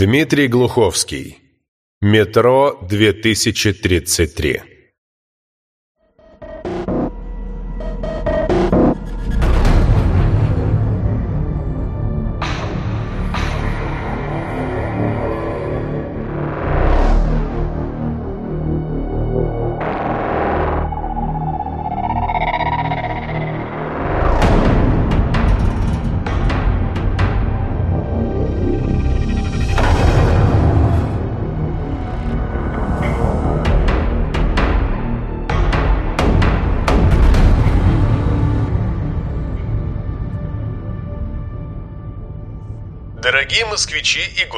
Дмитрий Глуховский. Метро 2033.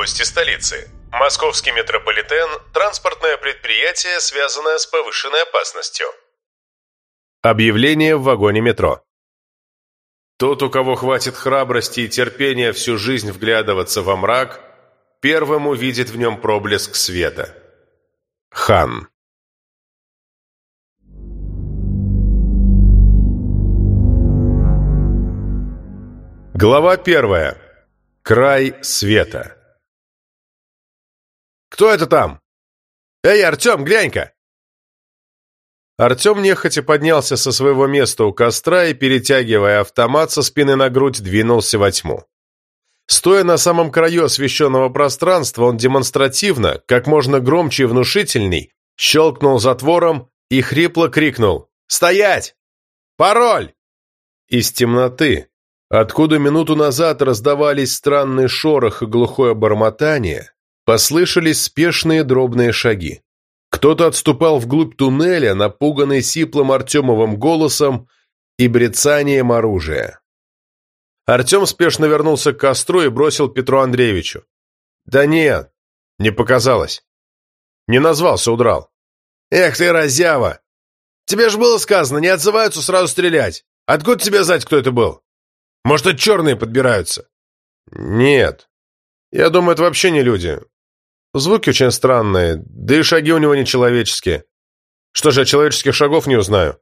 Гости столицы. Московский метрополитен – транспортное предприятие, связанное с повышенной опасностью. Объявление в вагоне метро. Тот, у кого хватит храбрости и терпения всю жизнь вглядываться во мрак, первым увидит в нем проблеск света. Хан. Глава первая. Край света. «Кто это там? Эй, Артем, глянь-ка!» Артем нехотя поднялся со своего места у костра и, перетягивая автомат со спины на грудь, двинулся во тьму. Стоя на самом краю освещенного пространства, он демонстративно, как можно громче и внушительней, щелкнул затвором и хрипло крикнул «Стоять! Пароль!» Из темноты, Откуда минуту назад раздавались странный шорох и глухое бормотание, послышались спешные дробные шаги. Кто-то отступал вглубь туннеля, напуганный сиплым Артемовым голосом и брецанием оружия. Артем спешно вернулся к костру и бросил Петру Андреевичу. «Да нет, не показалось. Не назвался, удрал». «Эх ты, разява! Тебе же было сказано, не отзываются сразу стрелять. Откуда тебе знать, кто это был?» Может, это черные подбираются?» «Нет. Я думаю, это вообще не люди. Звуки очень странные, да и шаги у него нечеловеческие. Что же, человеческих шагов не узнаю?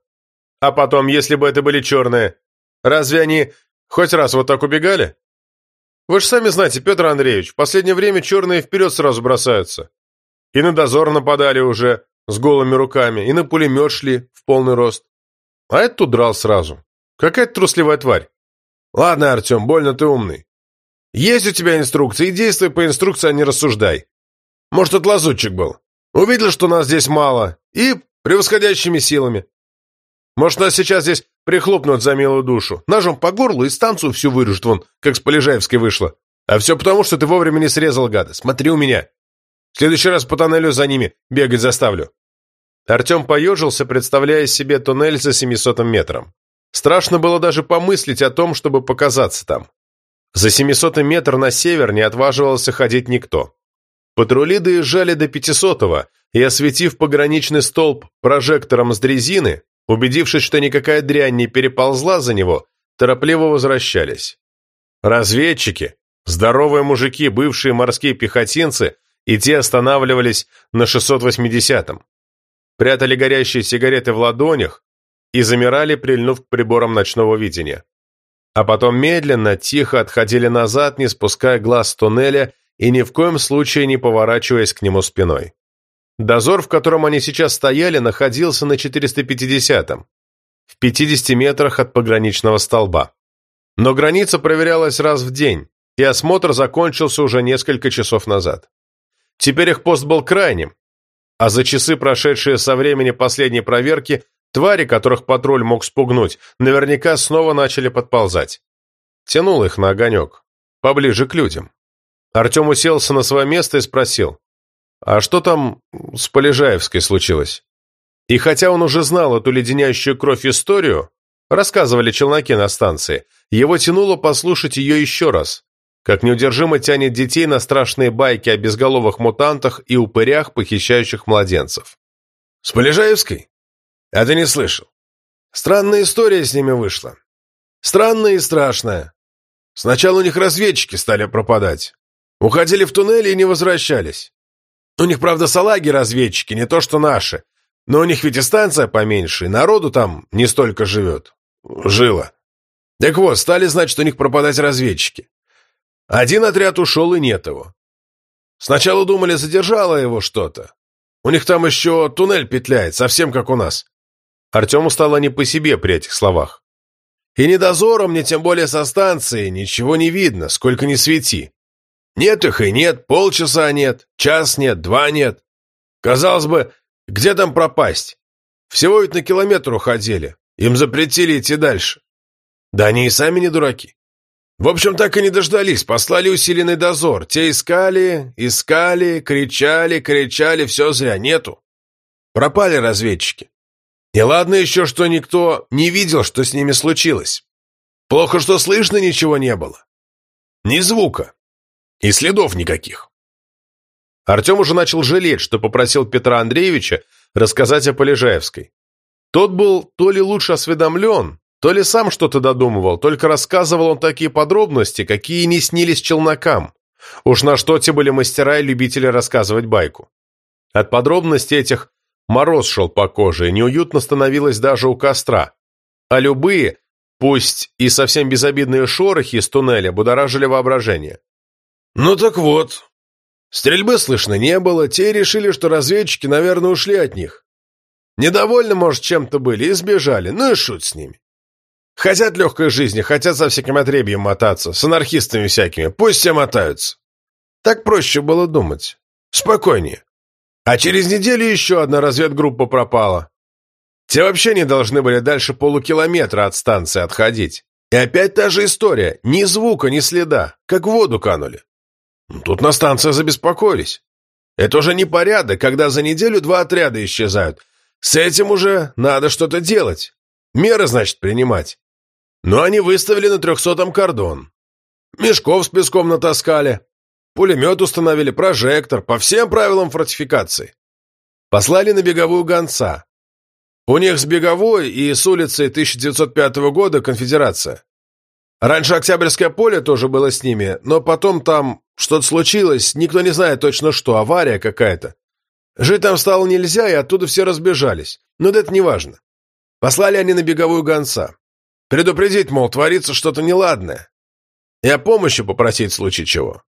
А потом, если бы это были черные, разве они хоть раз вот так убегали? Вы же сами знаете, Петр Андреевич, в последнее время черные вперед сразу бросаются. И на дозор нападали уже с голыми руками, и на пулемет шли в полный рост. А этот удрал сразу. Какая-то трусливая тварь. Ладно, Артем, больно ты умный. Есть у тебя инструкции, действуй по инструкции, а не рассуждай. Может, это лазутчик был. Увидел, что нас здесь мало, и превосходящими силами. Может, нас сейчас здесь прихлопнут за милую душу, ножом по горлу и станцию всю вырежут вон, как с Полежаевской вышло. А все потому, что ты вовремя не срезал, гада. Смотри у меня. В следующий раз по тоннелю за ними бегать заставлю. Артем поежился, представляя себе туннель за 700 метром. Страшно было даже помыслить о том, чтобы показаться там. За 700 метр на север не отваживался ходить никто. Патрули доезжали до 500-го и, осветив пограничный столб прожектором с дрезины, убедившись, что никакая дрянь не переползла за него, торопливо возвращались. Разведчики, здоровые мужики, бывшие морские пехотинцы, и те останавливались на 680-м. Прятали горящие сигареты в ладонях, и замирали, прильнув к приборам ночного видения. А потом медленно, тихо отходили назад, не спуская глаз с туннеля и ни в коем случае не поворачиваясь к нему спиной. Дозор, в котором они сейчас стояли, находился на 450-м, в 50 метрах от пограничного столба. Но граница проверялась раз в день, и осмотр закончился уже несколько часов назад. Теперь их пост был крайним, а за часы, прошедшие со времени последней проверки, Твари, которых патруль мог спугнуть, наверняка снова начали подползать. Тянул их на огонек. Поближе к людям. Артем уселся на свое место и спросил, «А что там с Полежаевской случилось?» И хотя он уже знал эту леденящую кровь историю, рассказывали челноки на станции, его тянуло послушать ее еще раз, как неудержимо тянет детей на страшные байки о безголовых мутантах и упырях, похищающих младенцев. «С Полежаевской?» А ты не слышал? Странная история с ними вышла. Странная и страшная. Сначала у них разведчики стали пропадать. Уходили в туннели и не возвращались. У них, правда, салаги-разведчики, не то что наши. Но у них ведь и станция поменьше, и народу там не столько живет. Жило. Так вот, стали знать, что у них пропадать разведчики. Один отряд ушел, и нет его. Сначала думали, задержало его что-то. У них там еще туннель петляет, совсем как у нас. Артему стало не по себе при этих словах. И ни дозором, ни тем более со станции ничего не видно, сколько ни свети. Нет их и нет, полчаса нет, час нет, два нет. Казалось бы, где там пропасть? Всего ведь на километр уходили. Им запретили идти дальше. Да они и сами не дураки. В общем, так и не дождались, послали усиленный дозор. Те искали, искали, кричали, кричали, все зря, нету. Пропали разведчики. И ладно еще, что никто не видел, что с ними случилось. Плохо, что слышно ничего не было. Ни звука. И следов никаких. Артем уже начал жалеть, что попросил Петра Андреевича рассказать о Полежаевской. Тот был то ли лучше осведомлен, то ли сам что-то додумывал, только рассказывал он такие подробности, какие не снились челнокам. Уж на что те были мастера и любители рассказывать байку. От подробностей этих мороз шел по коже, и неуютно становилось даже у костра. А любые, пусть и совсем безобидные шорохи из туннеля, будоражили воображение. «Ну так вот. Стрельбы слышно не было, те решили, что разведчики, наверное, ушли от них. Недовольны, может, чем-то были и сбежали, ну и шут с ними. Хотят легкой жизни, хотят со всяким отребьем мотаться, с анархистами всякими. Пусть все мотаются. Так проще было думать. Спокойнее. А через неделю еще одна разведгруппа пропала. Те вообще не должны были дальше полукилометра от станции отходить. И опять та же история. Ни звука, ни следа. Как в воду канули. Тут на станции забеспокоились. Это уже не порядок, когда за неделю два отряда исчезают. С этим уже надо что-то делать. Меры, значит, принимать. Но они выставили на трехсотом кордон. Мешков с песком натаскали. Пулемет установили, прожектор, по всем правилам фортификации. Послали на беговую гонца. У них с беговой и с улицы 1905 года конфедерация. Раньше Октябрьское поле тоже было с ними, но потом там что-то случилось, никто не знает точно что, авария какая-то. Жить там стало нельзя, и оттуда все разбежались. Но это не важно. Послали они на беговую гонца. Предупредить, мол, творится что-то неладное. И о помощи попросить в случае чего.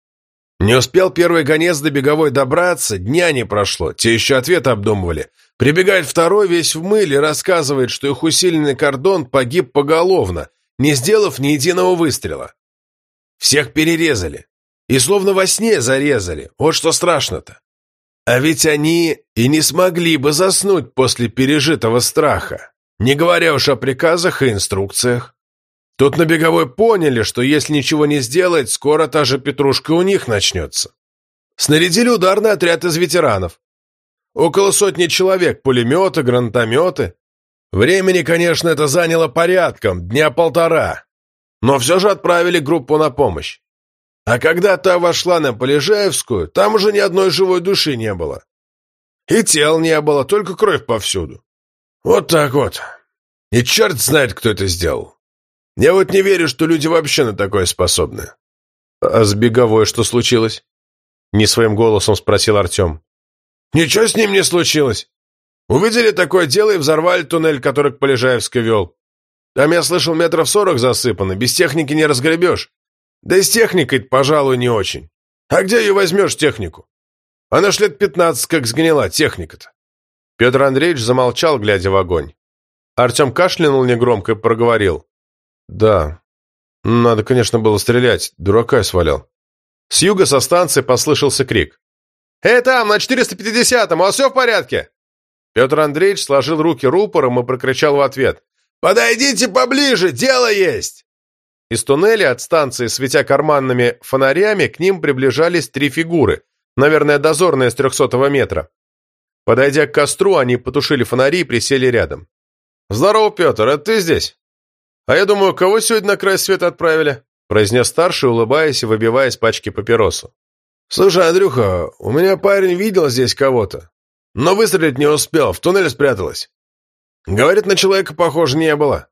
Не успел первый гонец до беговой добраться, дня не прошло, те еще ответ обдумывали. Прибегает второй весь в мыле рассказывает, что их усиленный кордон погиб поголовно, не сделав ни единого выстрела. Всех перерезали. И словно во сне зарезали. Вот что страшно-то. А ведь они и не смогли бы заснуть после пережитого страха. Не говоря уж о приказах и инструкциях. Тут на беговой поняли, что если ничего не сделать, скоро та же петрушка у них начнется. Снарядили ударный отряд из ветеранов. Около сотни человек, пулеметы, гранатометы. Времени, конечно, это заняло порядком, дня полтора. Но все же отправили группу на помощь. А когда та вошла на Полежаевскую, там уже ни одной живой души не было. И тел не было, только кровь повсюду. Вот так вот. И черт знает, кто это сделал. Я вот не верю, что люди вообще на такое способны. А с Беговой что случилось? Не своим голосом спросил Артем. Ничего с ним не случилось. Увидели такое дело и взорвали туннель, который к Полежаевской вел. Там, я слышал, метров сорок засыпано, без техники не разгребешь. Да и с техникой пожалуй, не очень. А где ее возьмешь, технику? Она ж лет пятнадцать как сгнила, техника-то. Петр Андреевич замолчал, глядя в огонь. Артем кашлянул негромко и проговорил. «Да, надо, конечно, было стрелять, дурака я свалял». С юга со станции послышался крик. «Эй, там, на 450-м, у вас все в порядке?» Петр Андреевич сложил руки рупором и прокричал в ответ. «Подойдите поближе, дело есть!» Из туннеля от станции, светя карманными фонарями, к ним приближались три фигуры, наверное, дозорные с трехсотого метра. Подойдя к костру, они потушили фонари и присели рядом. «Здорово, Петр, это ты здесь?» «А я думаю, кого сегодня на край света отправили?» произнес старший, улыбаясь и выбивая из пачки папиросу. «Слушай, Андрюха, у меня парень видел здесь кого-то, но выстрелить не успел, в туннеле спряталась. Говорит, на человека похоже не было».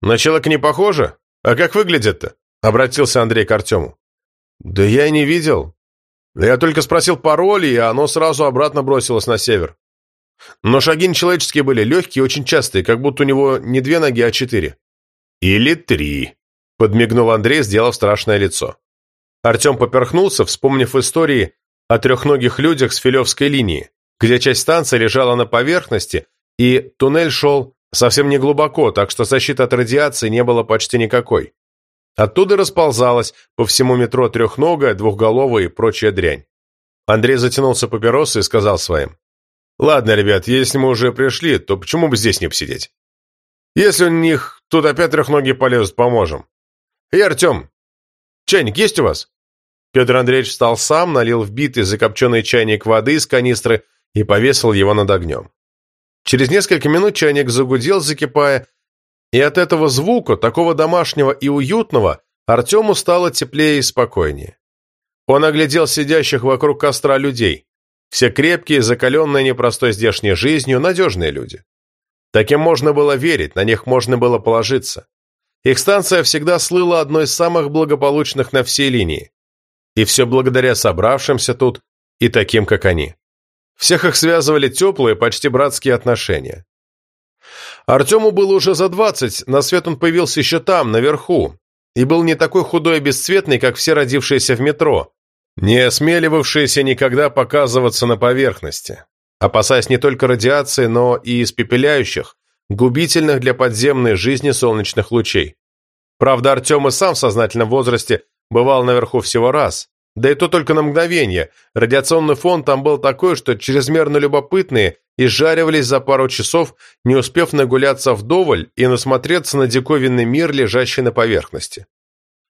«На человека не похоже? А как выглядит-то?» обратился Андрей к Артему. «Да я и не видел. Я только спросил пароль, и оно сразу обратно бросилось на север. Но шаги нечеловеческие были легкие очень частые, как будто у него не две ноги, а четыре. «Или три», — подмигнул Андрей, сделав страшное лицо. Артем поперхнулся, вспомнив истории о трехногих людях с Филевской линии, где часть станции лежала на поверхности, и туннель шел совсем не глубоко, так что защиты от радиации не было почти никакой. Оттуда расползалась по всему метро трехногая, двухголовая и прочая дрянь. Андрей затянулся папиросой и сказал своим. «Ладно, ребят, если мы уже пришли, то почему бы здесь не посидеть? Если у них тут опять трехногие полезут, поможем. И Артем, чайник есть у вас?» Петр Андреевич встал сам, налил в битый закопченный чайник воды из канистры и повесил его над огнем. Через несколько минут чайник загудел, закипая, и от этого звука, такого домашнего и уютного, Артему стало теплее и спокойнее. Он оглядел сидящих вокруг костра людей. Все крепкие, закаленные непростой здешней жизнью, надежные люди. Таким можно было верить, на них можно было положиться. Их станция всегда слыла одной из самых благополучных на всей линии. И все благодаря собравшимся тут и таким, как они. Всех их связывали теплые, почти братские отношения. Артему было уже за двадцать, на свет он появился еще там, наверху, и был не такой худой и бесцветный, как все родившиеся в метро, не осмеливавшиеся никогда показываться на поверхности, опасаясь не только радиации, но и испепеляющих, губительных для подземной жизни солнечных лучей. Правда, Артем и сам в сознательном возрасте бывал наверху всего раз, да и то только на мгновение. Радиационный фон там был такой, что чрезмерно любопытные изжаривались за пару часов, не успев нагуляться вдоволь и насмотреться на диковинный мир, лежащий на поверхности.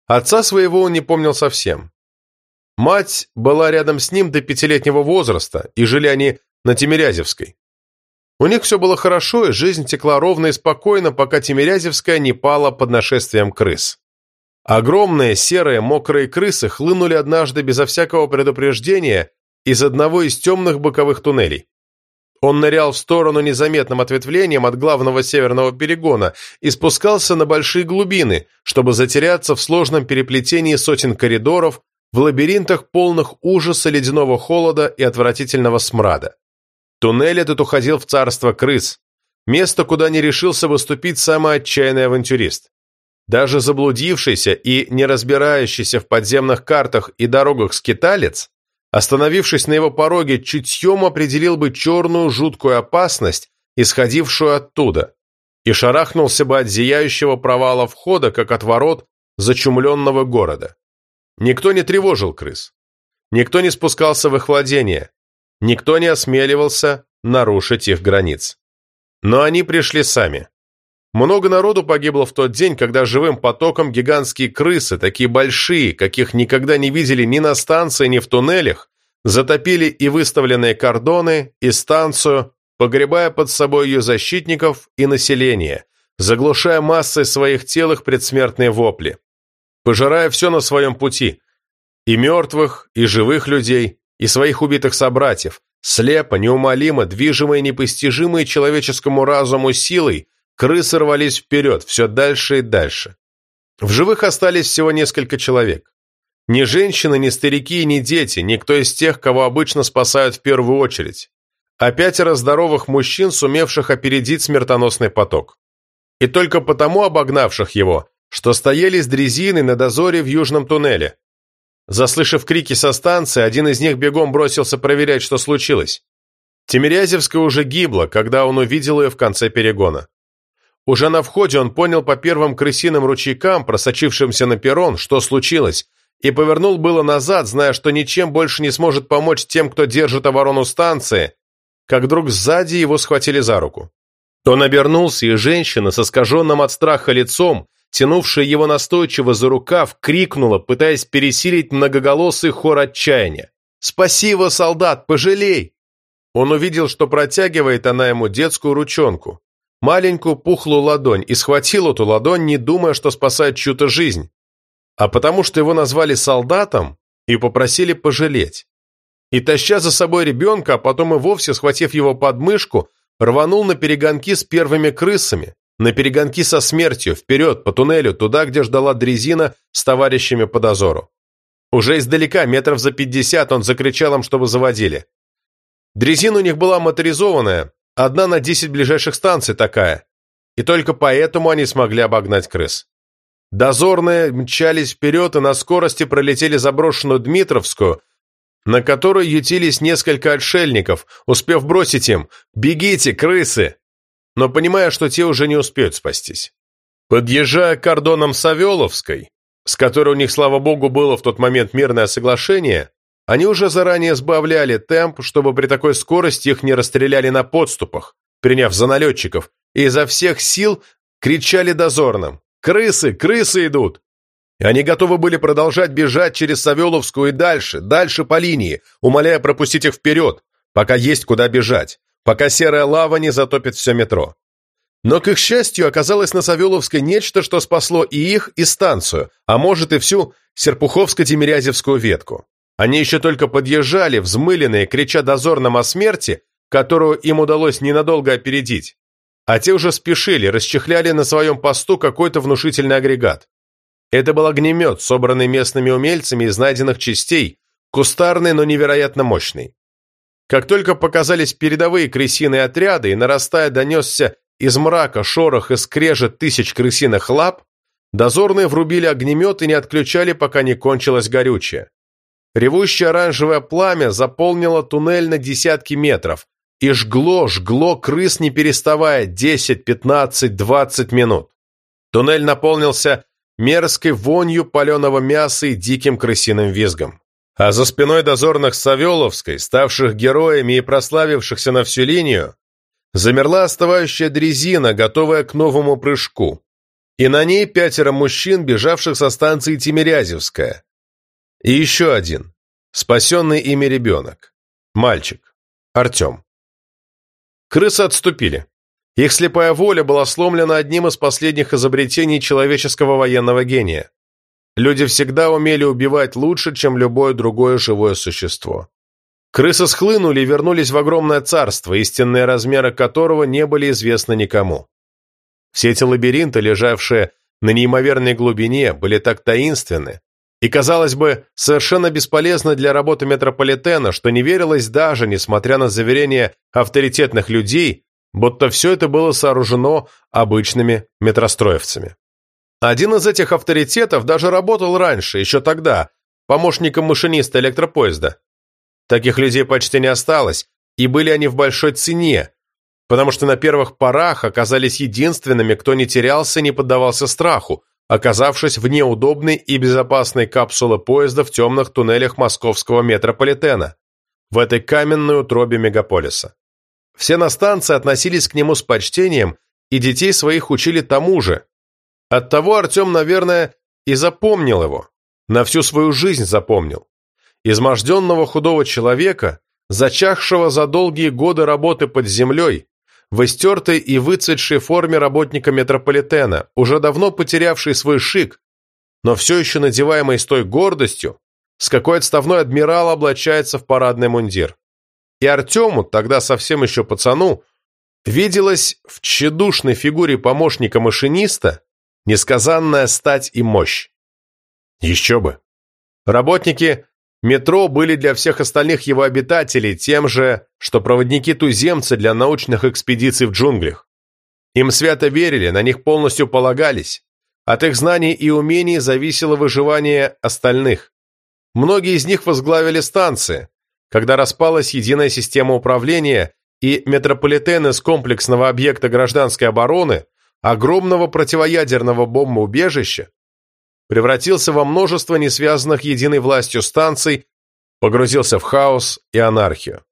Отца своего он не помнил совсем. Мать была рядом с ним до пятилетнего возраста, и жили они на Тимирязевской. У них все было хорошо, и жизнь текла ровно и спокойно, пока Тимирязевская не пала под нашествием крыс. Огромные серые мокрые крысы хлынули однажды безо всякого предупреждения из одного из темных боковых туннелей. Он нырял в сторону незаметным ответвлением от главного северного перегона и спускался на большие глубины, чтобы затеряться в сложном переплетении сотен коридоров, в лабиринтах полных ужаса ледяного холода и отвратительного смрада. Туннель этот уходил в царство крыс, место, куда не решился выступить самый отчаянный авантюрист. Даже заблудившийся и не разбирающийся в подземных картах и дорогах скиталец, остановившись на его пороге, чутьем определил бы черную жуткую опасность, исходившую оттуда, и шарахнулся бы от зияющего провала входа, как от ворот зачумленного города. Никто не тревожил крыс. Никто не спускался в их владение. Никто не осмеливался нарушить их границ. Но они пришли сами. Много народу погибло в тот день, когда живым потоком гигантские крысы, такие большие, каких никогда не видели ни на станции, ни в туннелях, затопили и выставленные кордоны, и станцию, погребая под собой ее защитников и население, заглушая массой своих тел их предсмертные вопли, пожирая все на своем пути, и мертвых, и живых людей, и своих убитых собратьев, слепо, неумолимо, движимые непостижимой человеческому разуму силой, Крысы рвались вперед, все дальше и дальше. В живых остались всего несколько человек. Ни женщины, ни старики, ни дети, никто из тех, кого обычно спасают в первую очередь. А пятеро здоровых мужчин, сумевших опередить смертоносный поток. И только потому обогнавших его, что стояли с дрезиной на дозоре в южном туннеле. Заслышав крики со станции, один из них бегом бросился проверять, что случилось. Тимирязевская уже гибла, когда он увидел ее в конце перегона. Уже на входе он понял по первым крысиным ручейкам, просочившимся на перрон, что случилось, и повернул было назад, зная, что ничем больше не сможет помочь тем, кто держит оборону станции, как вдруг сзади его схватили за руку. Он обернулся, и женщина со скаженным от страха лицом, тянувшая его настойчиво за рукав, крикнула, пытаясь пересилить многоголосый хор отчаяния. «Спаси его, солдат, пожалей!» Он увидел, что протягивает она ему детскую ручонку маленькую пухлую ладонь и схватил эту ладонь, не думая, что спасает чью-то жизнь, а потому что его назвали солдатом и попросили пожалеть. И, таща за собой ребенка, а потом и вовсе, схватив его под мышку, рванул на перегонки с первыми крысами, на перегонки со смертью, вперед, по туннелю, туда, где ждала дрезина с товарищами по дозору. Уже издалека, метров за пятьдесят, он закричал им, чтобы заводили. Дрезина у них была моторизованная, Одна на десять ближайших станций такая. И только поэтому они смогли обогнать крыс. Дозорные мчались вперед и на скорости пролетели заброшенную Дмитровскую, на которой ютились несколько отшельников, успев бросить им «Бегите, крысы!», но понимая, что те уже не успеют спастись. Подъезжая к кордонам Савеловской, с которой у них, слава богу, было в тот момент мирное соглашение, они уже заранее сбавляли темп, чтобы при такой скорости их не расстреляли на подступах, приняв за налетчиков, и изо всех сил кричали дозорным «Крысы! Крысы идут!». И они готовы были продолжать бежать через Савеловскую и дальше, дальше по линии, умоляя пропустить их вперед, пока есть куда бежать, пока серая лава не затопит все метро. Но, к их счастью, оказалось на Савеловской нечто, что спасло и их, и станцию, а может и всю Серпуховско-Тимирязевскую ветку. Они еще только подъезжали, взмыленные, крича дозорным о смерти, которую им удалось ненадолго опередить. А те уже спешили, расчехляли на своем посту какой-то внушительный агрегат. Это был огнемет, собранный местными умельцами из найденных частей, кустарный, но невероятно мощный. Как только показались передовые крысиные отряды и, нарастая, донесся из мрака шорох и скрежет тысяч крысиных лап, дозорные врубили огнемет и не отключали, пока не кончилось горючее. Ревущее оранжевое пламя заполнило туннель на десятки метров и жгло, жгло крыс не переставая 10, 15, 20 минут. Туннель наполнился мерзкой вонью паленого мяса и диким крысиным визгом. А за спиной дозорных Савеловской, ставших героями и прославившихся на всю линию, замерла остывающая дрезина, готовая к новому прыжку. И на ней пятеро мужчин, бежавших со станции Тимирязевская, и еще один. Спасенный ими ребенок. Мальчик. Артем. Крысы отступили. Их слепая воля была сломлена одним из последних изобретений человеческого военного гения. Люди всегда умели убивать лучше, чем любое другое живое существо. Крысы схлынули и вернулись в огромное царство, истинные размеры которого не были известны никому. Все эти лабиринты, лежавшие на неимоверной глубине, были так таинственны, и, казалось бы, совершенно бесполезно для работы метрополитена, что не верилось даже, несмотря на заверения авторитетных людей, будто все это было сооружено обычными метростроевцами. Один из этих авторитетов даже работал раньше, еще тогда, помощником машиниста электропоезда. Таких людей почти не осталось, и были они в большой цене, потому что на первых порах оказались единственными, кто не терялся и не поддавался страху, оказавшись в неудобной и безопасной капсуле поезда в темных туннелях московского метрополитена, в этой каменной утробе мегаполиса. Все на станции относились к нему с почтением, и детей своих учили тому же. Оттого Артем, наверное, и запомнил его, на всю свою жизнь запомнил. Изможденного худого человека, зачахшего за долгие годы работы под землей, в истертой и выцветшей форме работника метрополитена, уже давно потерявший свой шик, но все еще надеваемый с той гордостью, с какой отставной адмирал облачается в парадный мундир. И Артему, тогда совсем еще пацану, виделась в тщедушной фигуре помощника машиниста несказанная стать и мощь. Еще бы. Работники Метро были для всех остальных его обитателей тем же, что проводники-туземцы для научных экспедиций в джунглях. Им свято верили, на них полностью полагались. От их знаний и умений зависело выживание остальных. Многие из них возглавили станции, когда распалась единая система управления и метрополитен из комплексного объекта гражданской обороны, огромного противоядерного бомбоубежища, превратился во множество несвязанных единой властью станций, погрузился в хаос и анархию.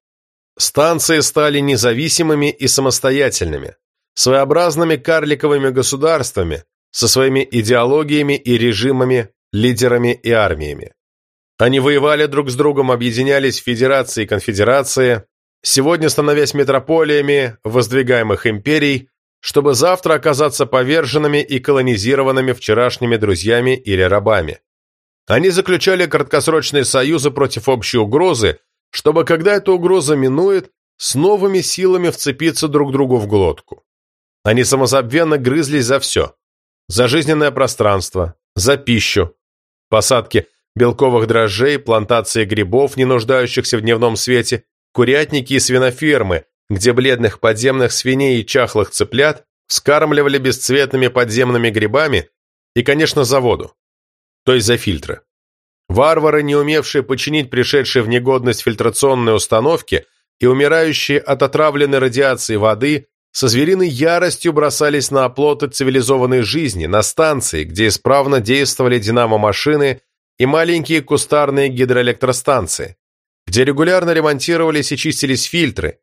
Станции стали независимыми и самостоятельными, своеобразными карликовыми государствами со своими идеологиями и режимами, лидерами и армиями. Они воевали друг с другом, объединялись в федерации и конфедерации, сегодня становясь метрополиями воздвигаемых империй, чтобы завтра оказаться поверженными и колонизированными вчерашними друзьями или рабами. Они заключали краткосрочные союзы против общей угрозы, чтобы, когда эта угроза минует, с новыми силами вцепиться друг другу в глотку. Они самозабвенно грызлись за все. За жизненное пространство, за пищу, посадки белковых дрожжей, плантации грибов, не нуждающихся в дневном свете, курятники и свинофермы, где бледных подземных свиней и чахлых цыплят скармливали бесцветными подземными грибами и, конечно, за воду, то есть за фильтры. Варвары, не умевшие починить пришедшие в негодность фильтрационные установки и умирающие от отравленной радиации воды, со звериной яростью бросались на оплоты цивилизованной жизни, на станции, где исправно действовали динамо-машины и маленькие кустарные гидроэлектростанции, где регулярно ремонтировались и чистились фильтры,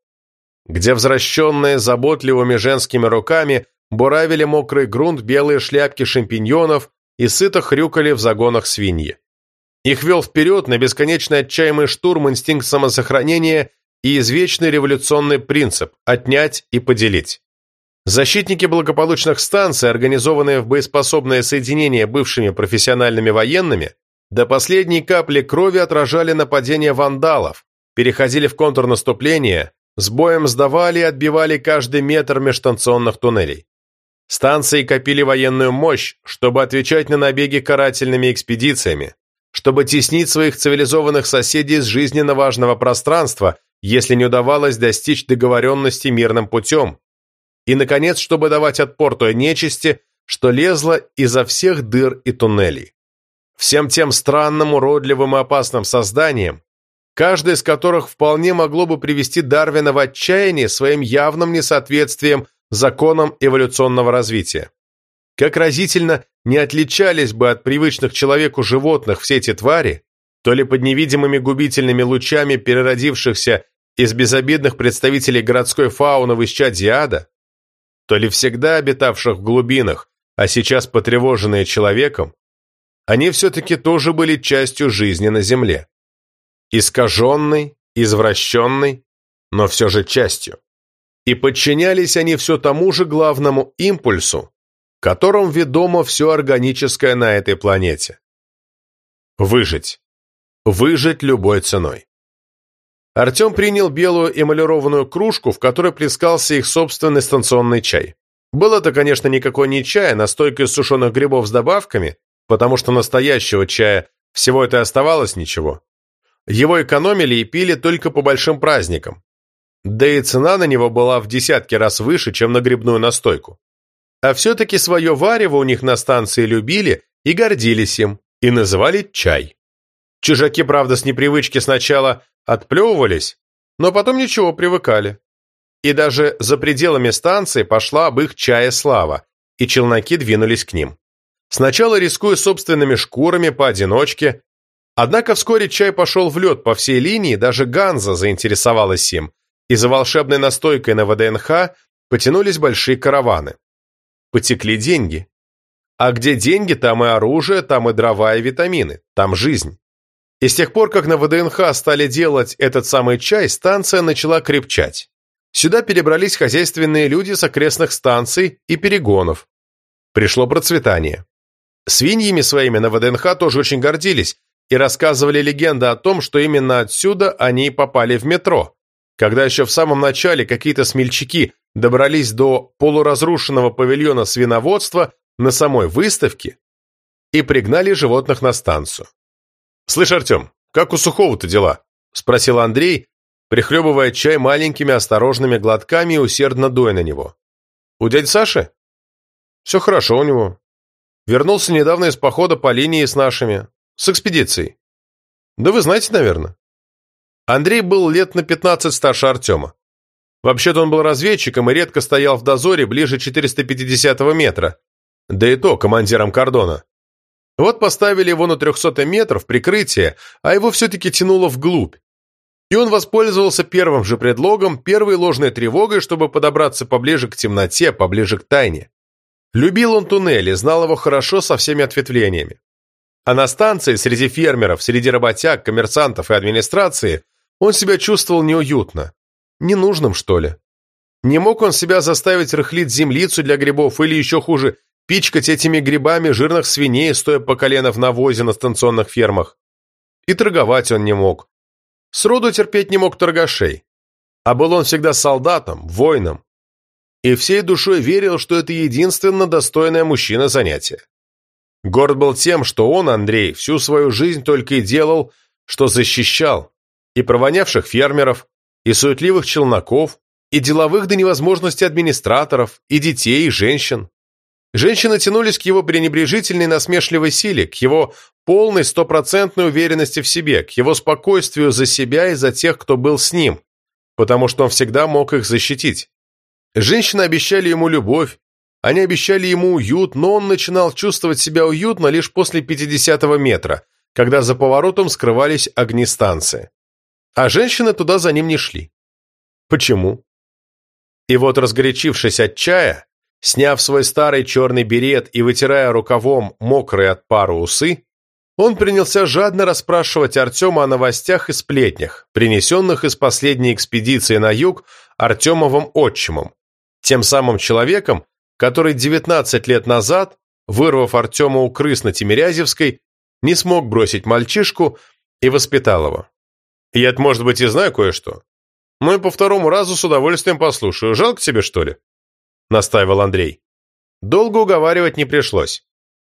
где возвращенные заботливыми женскими руками буравили мокрый грунт белые шляпки шампиньонов и сыто хрюкали в загонах свиньи. Их вел вперед на бесконечный отчаянный штурм инстинкт самосохранения и извечный революционный принцип – отнять и поделить. Защитники благополучных станций, организованные в боеспособное соединение бывшими профессиональными военными, до последней капли крови отражали нападения вандалов, переходили в контрнаступление, с боем сдавали и отбивали каждый метр межстанционных туннелей. Станции копили военную мощь, чтобы отвечать на набеги карательными экспедициями, чтобы теснить своих цивилизованных соседей с жизненно важного пространства если не удавалось достичь договоренности мирным путем. И, наконец, чтобы давать отпор той нечисти, что лезла изо всех дыр и туннелей. Всем тем странным, уродливым и опасным созданиям, каждое из которых вполне могло бы привести Дарвина в отчаяние своим явным несоответствием законам эволюционного развития. Как разительно не отличались бы от привычных человеку животных все эти твари, то ли под невидимыми губительными лучами переродившихся из безобидных представителей городской фауны в исчадье то ли всегда обитавших в глубинах, а сейчас потревоженные человеком, они все-таки тоже были частью жизни на Земле. Искаженной, извращенной, но все же частью. И подчинялись они все тому же главному импульсу, которым ведомо все органическое на этой планете. Выжить. Выжить любой ценой. Артем принял белую эмалированную кружку, в которой плескался их собственный станционный чай. Был это, конечно, никакой не чай, а настойка из сушеных грибов с добавками, потому что настоящего чая всего это оставалось ничего. Его экономили и пили только по большим праздникам. Да и цена на него была в десятки раз выше, чем на грибную настойку. А все-таки свое варево у них на станции любили и гордились им, и называли чай. Чужаки, правда, с непривычки сначала отплевывались, но потом ничего, привыкали. И даже за пределами станции пошла об их чае слава, и челноки двинулись к ним. Сначала рискуя собственными шкурами поодиночке, однако вскоре чай пошел в лед по всей линии, даже Ганза заинтересовалась им, и за волшебной настойкой на ВДНХ потянулись большие караваны. Потекли деньги. А где деньги, там и оружие, там и дрова и витамины, там жизнь. И с тех пор, как на ВДНХ стали делать этот самый чай, станция начала крепчать. Сюда перебрались хозяйственные люди с окрестных станций и перегонов. Пришло процветание. Свиньями своими на ВДНХ тоже очень гордились и рассказывали легенды о том, что именно отсюда они попали в метро, когда еще в самом начале какие-то смельчаки добрались до полуразрушенного павильона свиноводства на самой выставке и пригнали животных на станцию. «Слышь, Артем, как у Сухого-то дела?» – спросил Андрей, прихлебывая чай маленькими осторожными глотками и усердно дуя на него. «У дяди Саши?» «Все хорошо у него. Вернулся недавно из похода по линии с нашими. С экспедицией. Да вы знаете, наверное». Андрей был лет на 15 старше Артема. Вообще-то он был разведчиком и редко стоял в дозоре ближе 450 метра, да и то командиром кордона. Вот поставили его на 300 метров прикрытие, а его все-таки тянуло вглубь. И он воспользовался первым же предлогом, первой ложной тревогой, чтобы подобраться поближе к темноте, поближе к тайне. Любил он туннели, знал его хорошо со всеми ответвлениями. А на станции, среди фермеров, среди работяг, коммерсантов и администрации, он себя чувствовал неуютно. Ненужным, что ли? Не мог он себя заставить рыхлить землицу для грибов или, еще хуже, пичкать этими грибами жирных свиней, стоя по колено в навозе на станционных фермах. И торговать он не мог. Сроду терпеть не мог торгашей. А был он всегда солдатом, воином. И всей душой верил, что это единственно достойное мужчина занятие. Горд был тем, что он, Андрей, всю свою жизнь только и делал, что защищал и провонявших фермеров, и суетливых челноков, и деловых до невозможности администраторов, и детей, и женщин. Женщины тянулись к его пренебрежительной насмешливой силе, к его полной стопроцентной уверенности в себе, к его спокойствию за себя и за тех, кто был с ним, потому что он всегда мог их защитить. Женщины обещали ему любовь, они обещали ему уют, но он начинал чувствовать себя уютно лишь после 50-го метра, когда за поворотом скрывались огни станции. А женщины туда за ним не шли. Почему? И вот, разгорячившись от чая, сняв свой старый черный берет и вытирая рукавом мокрые от пара усы, он принялся жадно расспрашивать Артема о новостях и сплетнях, принесенных из последней экспедиции на юг Артемовым отчимом, тем самым человеком, который 19 лет назад, вырвав Артема у крыс на Тимирязевской, не смог бросить мальчишку и воспитал его. Я, может быть, и знаю кое-что. Ну и по второму разу с удовольствием послушаю. Жалко тебе, что ли? Настаивал Андрей. Долго уговаривать не пришлось.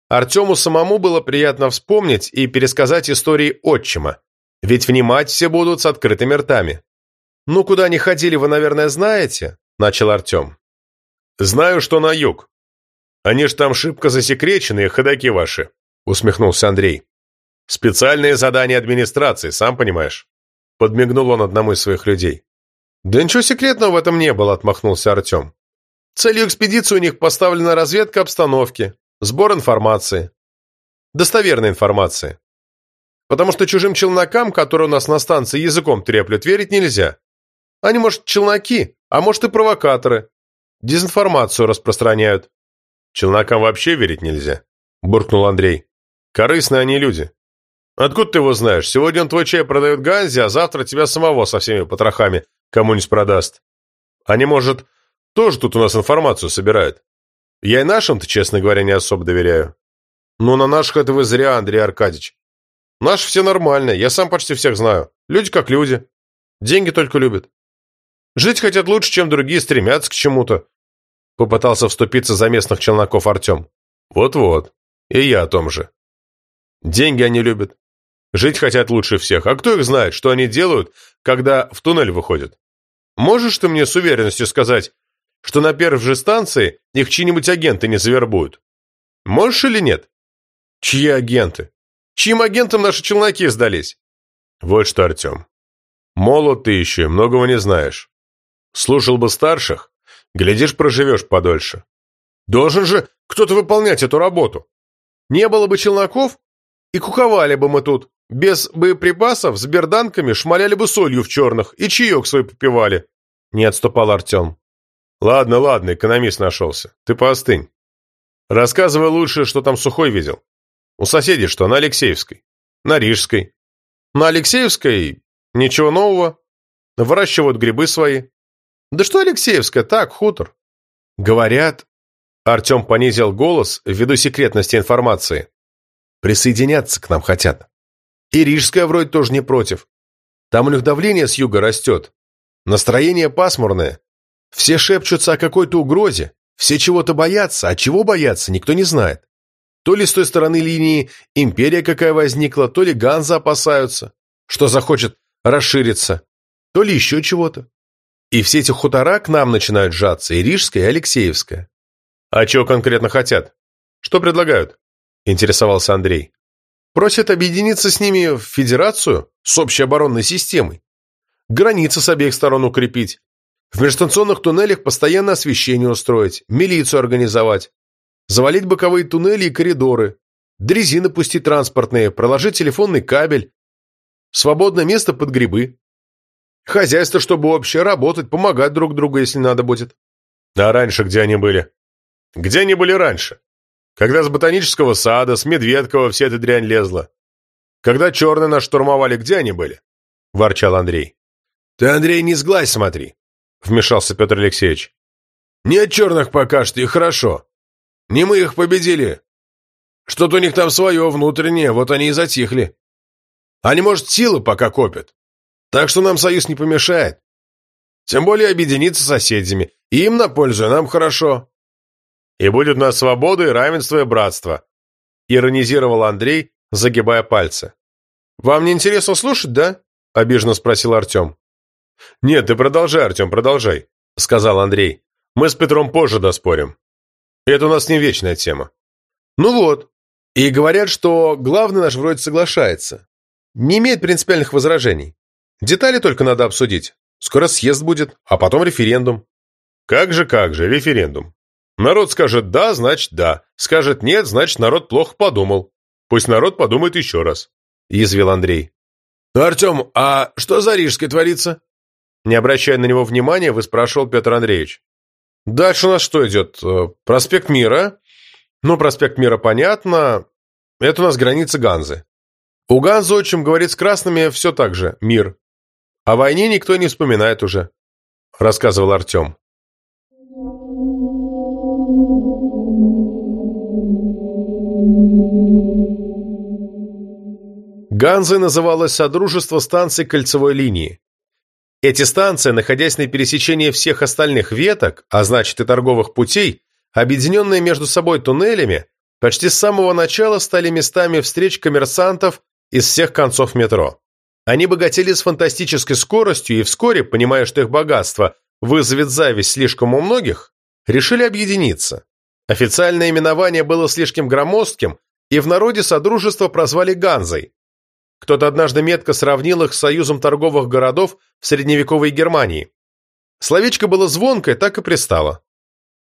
Артему самому было приятно вспомнить и пересказать истории отчима, ведь внимать все будут с открытыми ртами. «Ну, куда они ходили, вы, наверное, знаете?» – начал Артем. «Знаю, что на юг. Они ж там шибко засекреченные, ходаки ваши», — усмехнулся Андрей. «Специальные задания администрации, сам понимаешь». Подмигнул он одному из своих людей. «Да ничего секретного в этом не было», — отмахнулся Артем. «Целью экспедиции у них поставлена разведка обстановки, сбор информации. Достоверной информации. Потому что чужим челнокам, которые у нас на станции языком треплют, верить нельзя. Они, может, челноки, а может и провокаторы, Дезинформацию распространяют. Челнокам вообще верить нельзя, буркнул Андрей. Корыстные они люди. Откуда ты его знаешь? Сегодня он твой чай продает Ганзе, а завтра тебя самого со всеми потрохами кому-нибудь продаст. Они, может, тоже тут у нас информацию собирают. Я и нашим-то, честно говоря, не особо доверяю. Ну, на наших это вы зря, Андрей Аркадьевич. Наши все нормальные, я сам почти всех знаю. Люди как люди. Деньги только любят. Жить хотят лучше, чем другие, стремятся к чему-то. Попытался вступиться за местных челноков Артем. Вот-вот. И я о том же. Деньги они любят. Жить хотят лучше всех. А кто их знает, что они делают, когда в туннель выходят? Можешь ты мне с уверенностью сказать, что на первой же станции их чьи-нибудь агенты не завербуют? Можешь или нет? Чьи агенты? Чьим агентам наши челноки сдались? Вот что, Артем. Молод ты еще, многого не знаешь. Слушал бы старших, глядишь, проживешь подольше. Должен же кто-то выполнять эту работу. Не было бы челноков, и куковали бы мы тут. Без боеприпасов с берданками шмаляли бы солью в черных и чаек свой попивали. Не отступал Артем. Ладно, ладно, экономист нашелся. Ты поостынь. Рассказывай лучше, что там Сухой видел. У соседей что, на Алексеевской? На Рижской. На Алексеевской ничего нового. Выращивают грибы свои. «Да что Алексеевская, так, хутор». «Говорят...» Артем понизил голос ввиду секретности информации. «Присоединяться к нам хотят. И Рижская вроде тоже не против. Там у них давление с юга растет. Настроение пасмурное. Все шепчутся о какой-то угрозе. Все чего-то боятся, а чего боятся, никто не знает. То ли с той стороны линии империя какая возникла, то ли Ганза опасаются, что захочет расшириться, то ли еще чего-то. И все эти хутора к нам начинают сжаться, и Рижская, и Алексеевская. А чего конкретно хотят? Что предлагают? Интересовался Андрей. Просят объединиться с ними в федерацию с общей оборонной системой. Границы с обеих сторон укрепить. В межстанционных туннелях постоянно освещение устроить, милицию организовать. Завалить боковые туннели и коридоры. Дрезины пустить транспортные, проложить телефонный кабель. Свободное место под грибы. Хозяйство, чтобы общее, работать, помогать друг другу, если надо будет. А раньше где они были? Где они были раньше? Когда с ботанического сада, с Медведкова вся эта дрянь лезла. Когда черные нас штурмовали, где они были? Ворчал Андрей. Ты, Андрей, не сглазь смотри, вмешался Петр Алексеевич. Не от черных пока что, и хорошо. Не мы их победили. Что-то у них там свое внутреннее, вот они и затихли. Они, может, силы пока копят. Так что нам союз не помешает. Тем более объединиться с соседями. Им на пользу, и нам хорошо. И будет у нас свобода и равенство и братство. Иронизировал Андрей, загибая пальцы. Вам не интересно слушать, да? Обиженно спросил Артем. Нет, ты продолжай, Артем, продолжай, сказал Андрей. Мы с Петром позже доспорим. Это у нас не вечная тема. Ну вот. И говорят, что главный наш вроде соглашается. Не имеет принципиальных возражений. Детали только надо обсудить. Скоро съезд будет, а потом референдум. Как же, как же, референдум. Народ скажет «да», значит «да». Скажет «нет», значит народ плохо подумал. Пусть народ подумает еще раз. Язвил Андрей. Ну, Артем, а что за Рижской творится? Не обращая на него внимания, выспрашивал Петр Андреевич. Дальше у нас что идет? Э, проспект Мира. Ну, проспект Мира понятно. Это у нас граница Ганзы. У Ганзы отчим говорит с красными все так же, мир. О войне никто не вспоминает уже, рассказывал Артем. Ганзой называлось Содружество станций кольцевой линии. Эти станции, находясь на пересечении всех остальных веток, а значит и торговых путей, объединенные между собой туннелями, почти с самого начала стали местами встреч коммерсантов из всех концов метро. Они богатели с фантастической скоростью и вскоре, понимая, что их богатство вызовет зависть слишком у многих, решили объединиться. Официальное именование было слишком громоздким, и в народе Содружество прозвали Ганзой, кто-то однажды метко сравнил их с союзом торговых городов в средневековой Германии. Словечко было звонкое, так и пристало.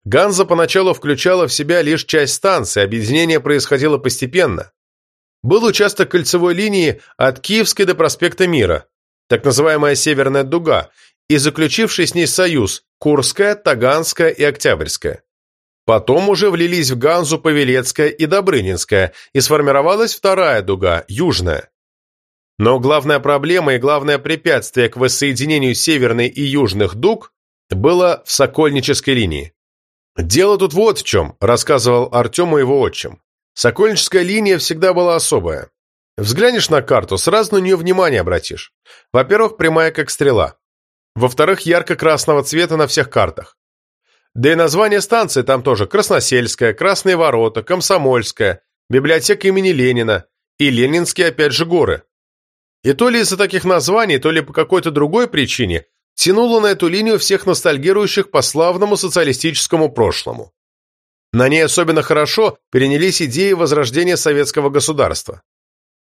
Ганза поначалу включала в себя лишь часть станции, объединение происходило постепенно. Был участок кольцевой линии от Киевской до проспекта Мира, так называемая Северная Дуга, и заключивший с ней союз Курская, Таганская и Октябрьская. Потом уже влились в Ганзу Павелецкая и Добрынинская, и сформировалась вторая дуга, Южная. Но главная проблема и главное препятствие к воссоединению северной и южных дуг было в Сокольнической линии. «Дело тут вот в чем», – рассказывал Артему его отчим. «Сокольническая линия всегда была особая. Взглянешь на карту, сразу на нее внимание обратишь. Во-первых, прямая как стрела. Во-вторых, ярко-красного цвета на всех картах. Да и название станции там тоже Красносельская, Красные ворота, Комсомольская, библиотека имени Ленина и Ленинские опять же горы. И то ли из-за таких названий, то ли по какой-то другой причине тянуло на эту линию всех ностальгирующих по славному социалистическому прошлому. На ней особенно хорошо перенялись идеи возрождения советского государства.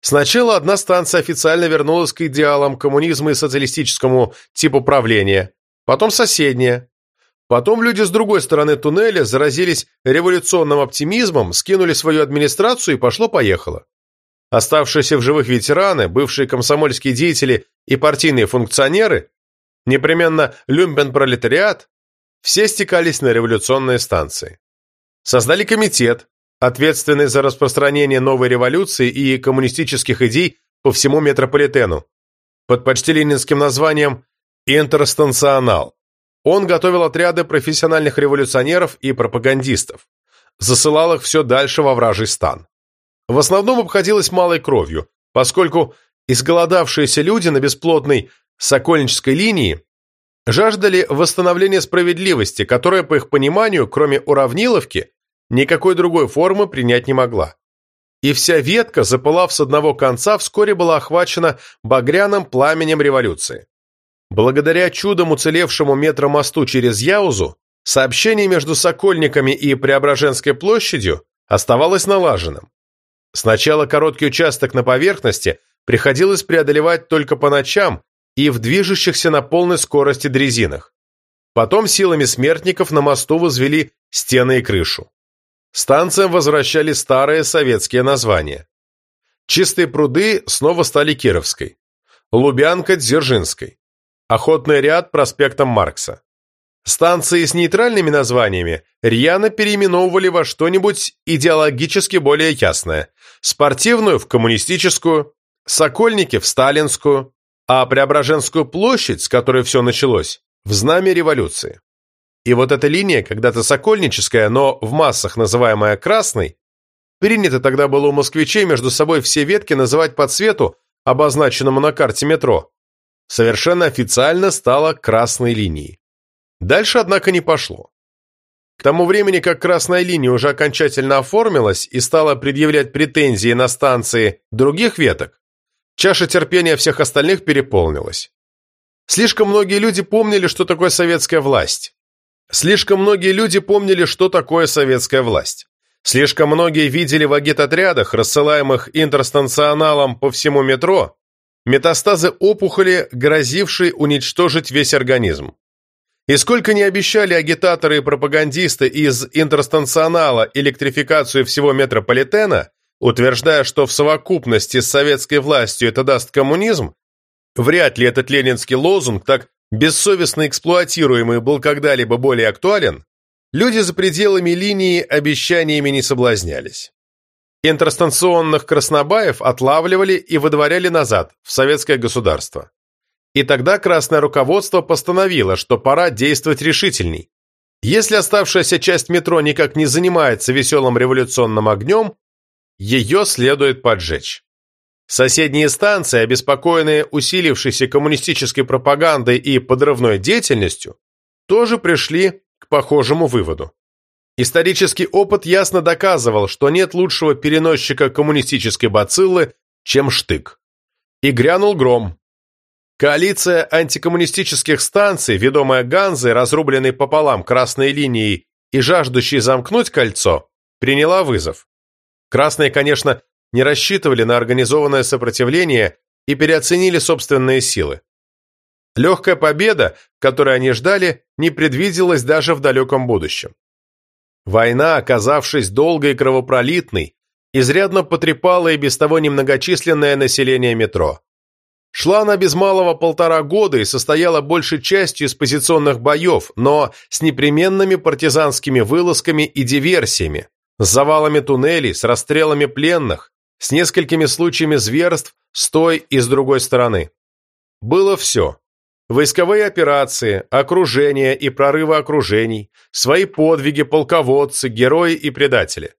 Сначала одна станция официально вернулась к идеалам коммунизма и социалистическому типу правления, потом соседняя. Потом люди с другой стороны туннеля заразились революционным оптимизмом, скинули свою администрацию и пошло-поехало. Оставшиеся в живых ветераны, бывшие комсомольские деятели и партийные функционеры, непременно люмпен-пролетариат, все стекались на революционные станции. Создали комитет, ответственный за распространение новой революции и коммунистических идей по всему метрополитену, под почти ленинским названием «Интерстанционал». Он готовил отряды профессиональных революционеров и пропагандистов, засылал их все дальше во вражий стан в основном обходилось малой кровью, поскольку изголодавшиеся люди на бесплотной Сокольнической линии жаждали восстановления справедливости, которая, по их пониманию, кроме уравниловки, никакой другой формы принять не могла. И вся ветка, запылав с одного конца, вскоре была охвачена багряным пламенем революции. Благодаря чудом уцелевшему метромосту через Яузу, сообщение между Сокольниками и Преображенской площадью оставалось налаженным. Сначала короткий участок на поверхности приходилось преодолевать только по ночам и в движущихся на полной скорости дрезинах. Потом силами смертников на мосту возвели стены и крышу. Станциям возвращали старые советские названия. Чистые пруды снова стали Кировской. Лубянка – Дзержинской. Охотный ряд – проспектом Маркса. Станции с нейтральными названиями рьяно переименовывали во что-нибудь идеологически более ясное. Спортивную в коммунистическую, Сокольники в сталинскую, а Преображенскую площадь, с которой все началось, в знамя революции. И вот эта линия, когда-то сокольническая, но в массах называемая красной, принято тогда было у москвичей между собой все ветки называть по цвету, обозначенному на карте метро, совершенно официально стала красной линией. Дальше, однако, не пошло. К тому времени, как красная линия уже окончательно оформилась и стала предъявлять претензии на станции других веток, чаша терпения всех остальных переполнилась. Слишком многие люди помнили, что такое советская власть. Слишком многие люди помнили, что такое советская власть. Слишком многие видели в агитотрядах, рассылаемых интерстанционалом по всему метро, метастазы опухоли, грозившей уничтожить весь организм. И сколько не обещали агитаторы и пропагандисты из интерстанционала электрификацию всего метрополитена, утверждая, что в совокупности с советской властью это даст коммунизм, вряд ли этот ленинский лозунг, так бессовестно эксплуатируемый, был когда-либо более актуален, люди за пределами линии обещаниями не соблазнялись. Интерстанционных краснобаев отлавливали и выдворяли назад, в советское государство. И тогда красное руководство постановило, что пора действовать решительней. Если оставшаяся часть метро никак не занимается веселым революционным огнем, ее следует поджечь. Соседние станции, обеспокоенные усилившейся коммунистической пропагандой и подрывной деятельностью, тоже пришли к похожему выводу. Исторический опыт ясно доказывал, что нет лучшего переносчика коммунистической бациллы, чем штык. И грянул гром. Коалиция антикоммунистических станций, ведомая Ганзой, разрубленной пополам красной линией и жаждущей замкнуть кольцо, приняла вызов. Красные, конечно, не рассчитывали на организованное сопротивление и переоценили собственные силы. Легкая победа, которой они ждали, не предвиделась даже в далеком будущем. Война, оказавшись долгой и кровопролитной, изрядно потрепала и без того немногочисленное население метро. Шла она без малого полтора года и состояла большей частью из позиционных боев, но с непременными партизанскими вылазками и диверсиями, с завалами туннелей, с расстрелами пленных, с несколькими случаями зверств с той и с другой стороны. Было все. Войсковые операции, окружения и прорывы окружений, свои подвиги, полководцы, герои и предатели.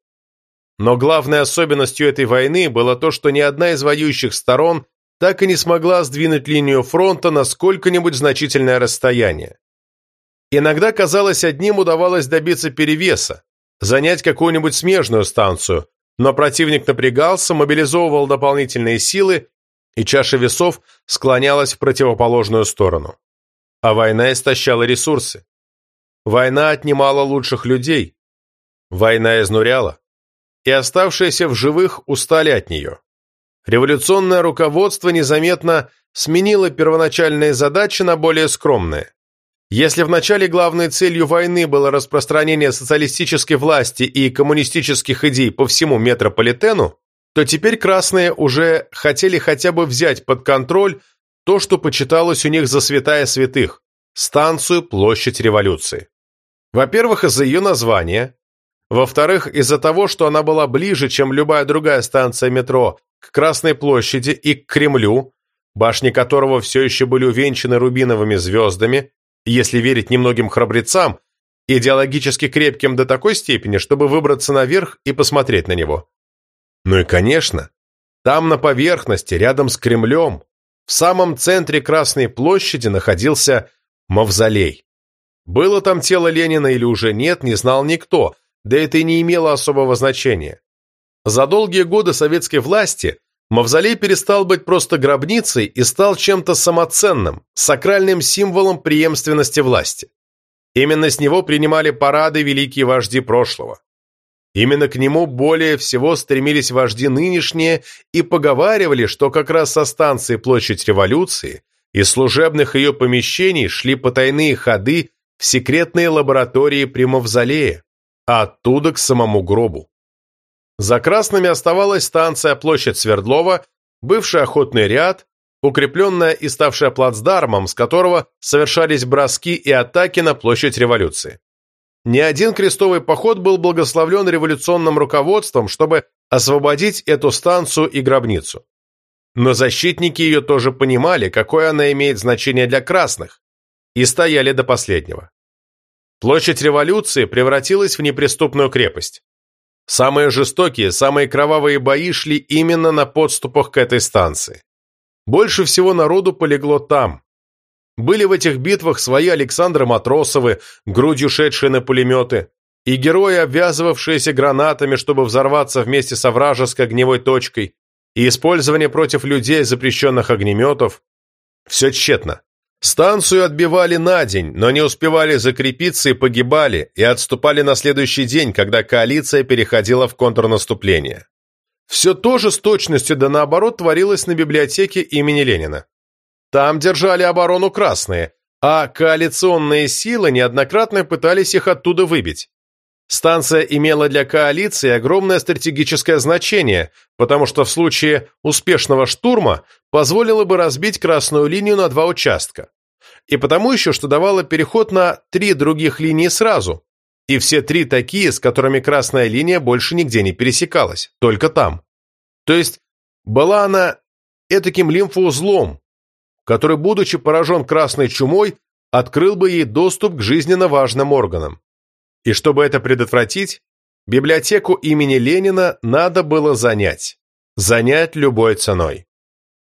Но главной особенностью этой войны было то, что ни одна из воюющих сторон так и не смогла сдвинуть линию фронта на сколько-нибудь значительное расстояние. Иногда, казалось, одним удавалось добиться перевеса, занять какую-нибудь смежную станцию, но противник напрягался, мобилизовывал дополнительные силы, и чаша весов склонялась в противоположную сторону. А война истощала ресурсы. Война отнимала лучших людей. Война изнуряла. И оставшиеся в живых устали от нее. Революционное руководство незаметно сменило первоначальные задачи на более скромные. Если вначале главной целью войны было распространение социалистической власти и коммунистических идей по всему метрополитену, то теперь красные уже хотели хотя бы взять под контроль то, что почиталось у них за святая святых – станцию Площадь Революции. Во-первых, из-за ее названия, во-вторых, из-за того, что она была ближе, чем любая другая станция метро, к Красной площади и к Кремлю, башни которого все еще были увенчаны рубиновыми звездами, если верить немногим храбрецам, идеологически крепким до такой степени, чтобы выбраться наверх и посмотреть на него. Ну и, конечно, там на поверхности, рядом с Кремлем, в самом центре Красной площади находился мавзолей. Было там тело Ленина или уже нет, не знал никто, да это и не имело особого значения. За долгие годы советской власти Мавзолей перестал быть просто гробницей и стал чем-то самоценным, сакральным символом преемственности власти. Именно с него принимали парады великие вожди прошлого. Именно к нему более всего стремились вожди нынешние и поговаривали, что как раз со станции Площадь Революции из служебных ее помещений шли потайные ходы в секретные лаборатории при Мавзолее, а оттуда к самому гробу. За красными оставалась станция Площадь Свердлова, бывший охотный ряд, укрепленная и ставшая плацдармом, с которого совершались броски и атаки на Площадь Революции. Ни один крестовый поход был благословлен революционным руководством, чтобы освободить эту станцию и гробницу. Но защитники ее тоже понимали, какое она имеет значение для красных, и стояли до последнего. Площадь революции превратилась в неприступную крепость. Самые жестокие, самые кровавые бои шли именно на подступах к этой станции. Больше всего народу полегло там. Были в этих битвах свои Александры Матросовы, грудью шедшие на пулеметы, и герои, обвязывавшиеся гранатами, чтобы взорваться вместе со вражеской огневой точкой, и использование против людей запрещенных огнеметов. Все тщетно. Станцию отбивали на день, но не успевали закрепиться и погибали, и отступали на следующий день, когда коалиция переходила в контрнаступление. Все то же с точностью да наоборот творилось на библиотеке имени Ленина. Там держали оборону красные, а коалиционные силы неоднократно пытались их оттуда выбить. Станция имела для коалиции огромное стратегическое значение, потому что в случае успешного штурма позволила бы разбить красную линию на два участка. И потому еще, что давала переход на три других линии сразу. И все три такие, с которыми красная линия больше нигде не пересекалась, только там. То есть была она этаким лимфоузлом, который, будучи поражен красной чумой, открыл бы ей доступ к жизненно важным органам. И чтобы это предотвратить, библиотеку имени Ленина надо было занять. Занять любой ценой.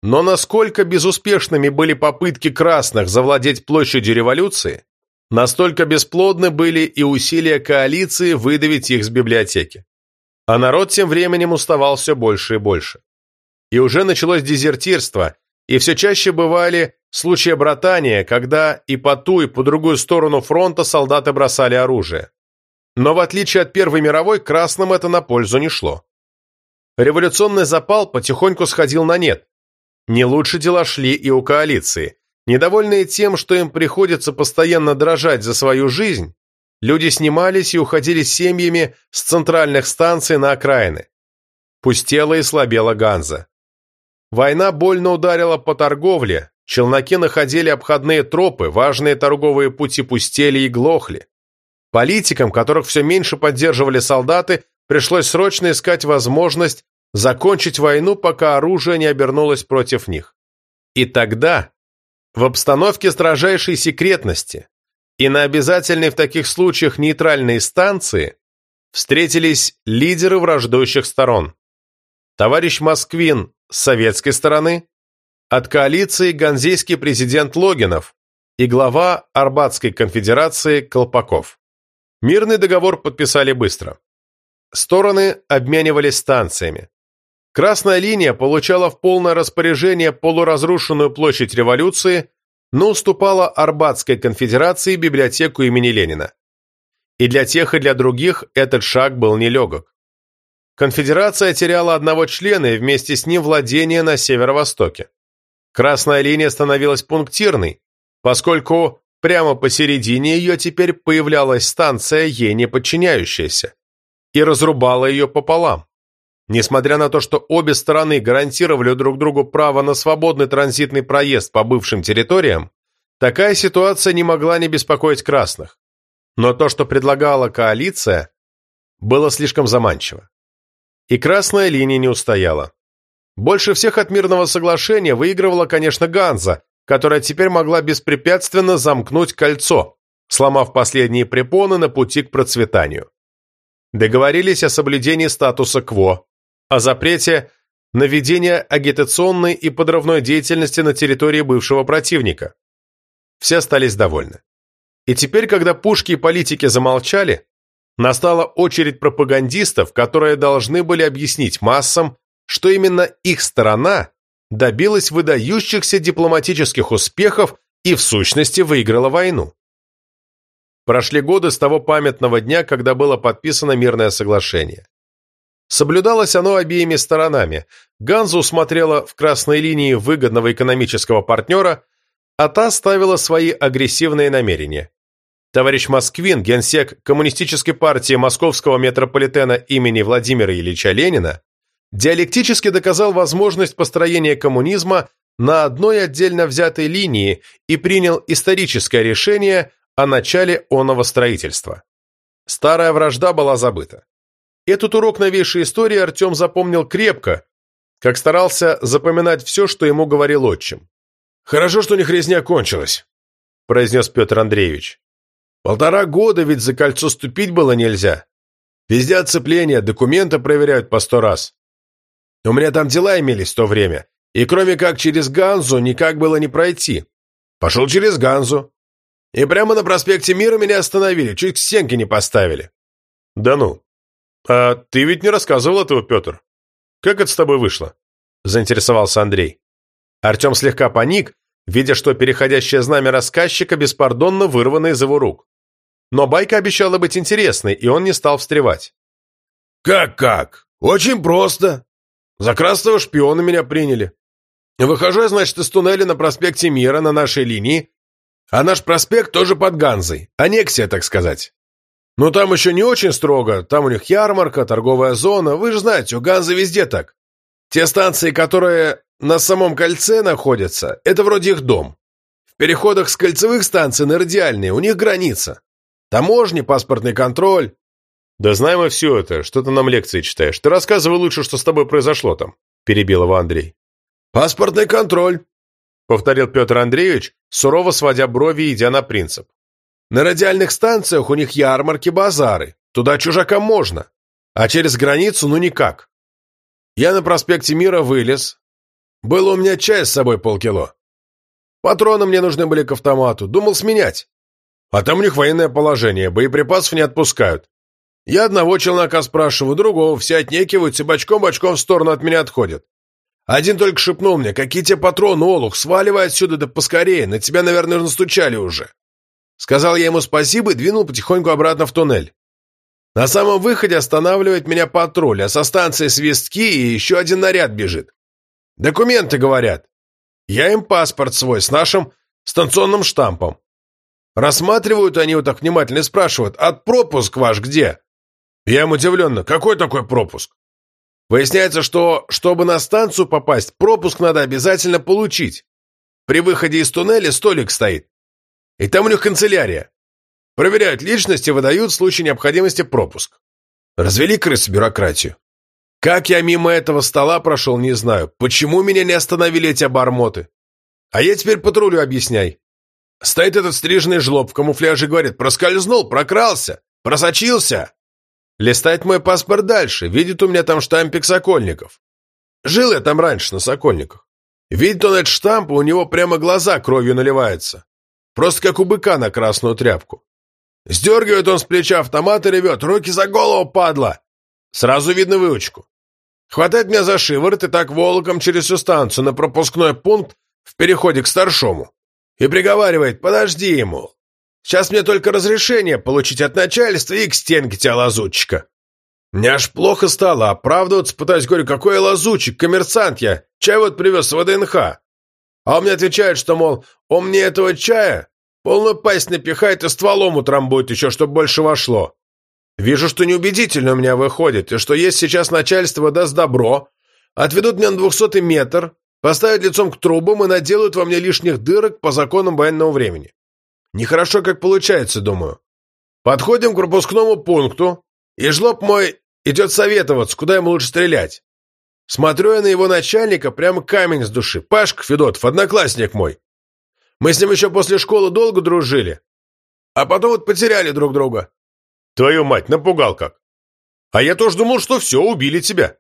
Но насколько безуспешными были попытки красных завладеть площадью революции, настолько бесплодны были и усилия коалиции выдавить их с библиотеки. А народ тем временем уставал все больше и больше. И уже началось дезертирство, и все чаще бывали случаи братания, когда и по ту, и по другую сторону фронта солдаты бросали оружие. Но в отличие от Первой мировой, красным это на пользу не шло. Революционный запал потихоньку сходил на нет. Не лучше дела шли и у коалиции. Недовольные тем, что им приходится постоянно дрожать за свою жизнь, люди снимались и уходили семьями с центральных станций на окраины. Пустела и слабела Ганза. Война больно ударила по торговле, челноки находили обходные тропы, важные торговые пути пустели и глохли. Политикам, которых все меньше поддерживали солдаты, пришлось срочно искать возможность закончить войну, пока оружие не обернулось против них. И тогда, в обстановке строжайшей секретности и на обязательной в таких случаях нейтральной станции, встретились лидеры враждующих сторон. Товарищ Москвин с советской стороны, от коалиции ганзейский президент Логинов и глава Арбатской конфедерации Колпаков. Мирный договор подписали быстро. Стороны обменивались станциями. Красная линия получала в полное распоряжение полуразрушенную площадь революции, но уступала Арбатской конфедерации библиотеку имени Ленина. И для тех, и для других этот шаг был нелегок. Конфедерация теряла одного члена и вместе с ним владение на северо-востоке. Красная линия становилась пунктирной, поскольку Прямо посередине ее теперь появлялась станция, ей не подчиняющаяся, и разрубала ее пополам. Несмотря на то, что обе стороны гарантировали друг другу право на свободный транзитный проезд по бывшим территориям, такая ситуация не могла не беспокоить красных. Но то, что предлагала коалиция, было слишком заманчиво. И красная линия не устояла. Больше всех от мирного соглашения выигрывала, конечно, Ганза, которая теперь могла беспрепятственно замкнуть кольцо, сломав последние препоны на пути к процветанию. Договорились о соблюдении статуса КВО, о запрете на ведение агитационной и подрывной деятельности на территории бывшего противника. Все остались довольны. И теперь, когда пушки и политики замолчали, настала очередь пропагандистов, которые должны были объяснить массам, что именно их сторона добилась выдающихся дипломатических успехов и в сущности выиграла войну. Прошли годы с того памятного дня, когда было подписано мирное соглашение. Соблюдалось оно обеими сторонами. Ганза усмотрела в красной линии выгодного экономического партнера, а та ставила свои агрессивные намерения. Товарищ Москвин, генсек Коммунистической партии Московского метрополитена имени Владимира Ильича Ленина, диалектически доказал возможность построения коммунизма на одной отдельно взятой линии и принял историческое решение о начале оного строительства. Старая вражда была забыта. Этот урок новейшей истории Артем запомнил крепко, как старался запоминать все, что ему говорил отчим. «Хорошо, что них резня кончилась», – произнес Петр Андреевич. «Полтора года ведь за кольцо ступить было нельзя. Везде оцепление, документы проверяют по сто раз. У меня там дела имелись в то время, и кроме как через Ганзу никак было не пройти. Пошел через Ганзу. И прямо на проспекте Мира меня остановили, чуть к стенке не поставили. Да ну. А ты ведь не рассказывал этого, Петр. Как это с тобой вышло? Заинтересовался Андрей. Артем слегка паник, видя, что переходящее знамя рассказчика беспардонно вырвано из его рук. Но байка обещала быть интересной, и он не стал встревать. «Как-как? Очень просто. За красного шпиона меня приняли. Выхожу я, значит, из туннеля на проспекте Мира на нашей линии, а наш проспект тоже под Ганзой, аннексия, так сказать. Но там еще не очень строго, там у них ярмарка, торговая зона, вы же знаете, у Ганзы везде так. Те станции, которые на самом кольце находятся, это вроде их дом. В переходах с кольцевых станций на радиальные у них граница. Таможни, паспортный контроль. Да знаем мы все это, что ты нам лекции читаешь. Ты рассказывай лучше, что с тобой произошло там, перебил его Андрей. Паспортный контроль, повторил Петр Андреевич, сурово сводя брови, идя на принцип. На радиальных станциях у них ярмарки, базары. Туда чужакам можно. А через границу ну никак. Я на проспекте Мира вылез. Было у меня чай с собой полкило. Патроны мне нужны были к автомату. Думал сменять. А там у них военное положение, боеприпасов не отпускают. Я одного челнока спрашиваю, другого, все отнекиваются и бочком-бочком в сторону от меня отходят. Один только шепнул мне, какие тебе патроны, Олух, сваливай отсюда да поскорее, на тебя, наверное, настучали уже. Сказал я ему спасибо и двинул потихоньку обратно в туннель. На самом выходе останавливает меня патруль, а со станции свистки и еще один наряд бежит. Документы, говорят. Я им паспорт свой с нашим станционным штампом. Рассматривают они его так внимательно и спрашивают, а пропуск ваш где? Я им удивленно, какой такой пропуск? Выясняется, что, чтобы на станцию попасть, пропуск надо обязательно получить. При выходе из туннеля столик стоит. И там у них канцелярия. Проверяют личности, выдают в случае необходимости пропуск. Развели крысы бюрократию. Как я мимо этого стола прошел, не знаю. Почему меня не остановили эти обормоты? А я теперь патрулю объясняй. Стоит этот стриженный жлоб в камуфляже и говорит, проскользнул, прокрался, просочился. Листает мой паспорт дальше, видит у меня там штампик Сокольников. Жил я там раньше, на Сокольниках. Видит он этот штамп, у него прямо глаза кровью наливаются. Просто как у быка на красную тряпку. Сдергивает он с плеча автомат и ревет. «Руки за голову, падла!» Сразу видно выучку. Хватает меня за шиворот и так волоком через всю станцию на пропускной пункт в переходе к старшому. И приговаривает «Подожди ему. Сейчас мне только разрешение получить от начальства и к стенке тебя, лазутчика». Мне аж плохо стало, оправдываться пытаюсь, говорю, какой я лазучик, коммерсант я, чай вот привез в ВДНХ. А он мне отвечает, что, мол, он мне этого чая Полную пасть напихает и стволом утрамбует еще, чтобы больше вошло. Вижу, что неубедительно у меня выходит, и что есть сейчас начальство даст добро, отведут меня на двухсотый метр, поставят лицом к трубам и наделают во мне лишних дырок по законам военного времени. Нехорошо как получается, думаю. Подходим к пропускному пункту, и жлоб мой идет советоваться, куда ему лучше стрелять. Смотрю я на его начальника, прямо камень с души. Пашка Федотов, одноклассник мой. Мы с ним еще после школы долго дружили, а потом вот потеряли друг друга. Твою мать, напугал как. А я тоже думал, что все, убили тебя.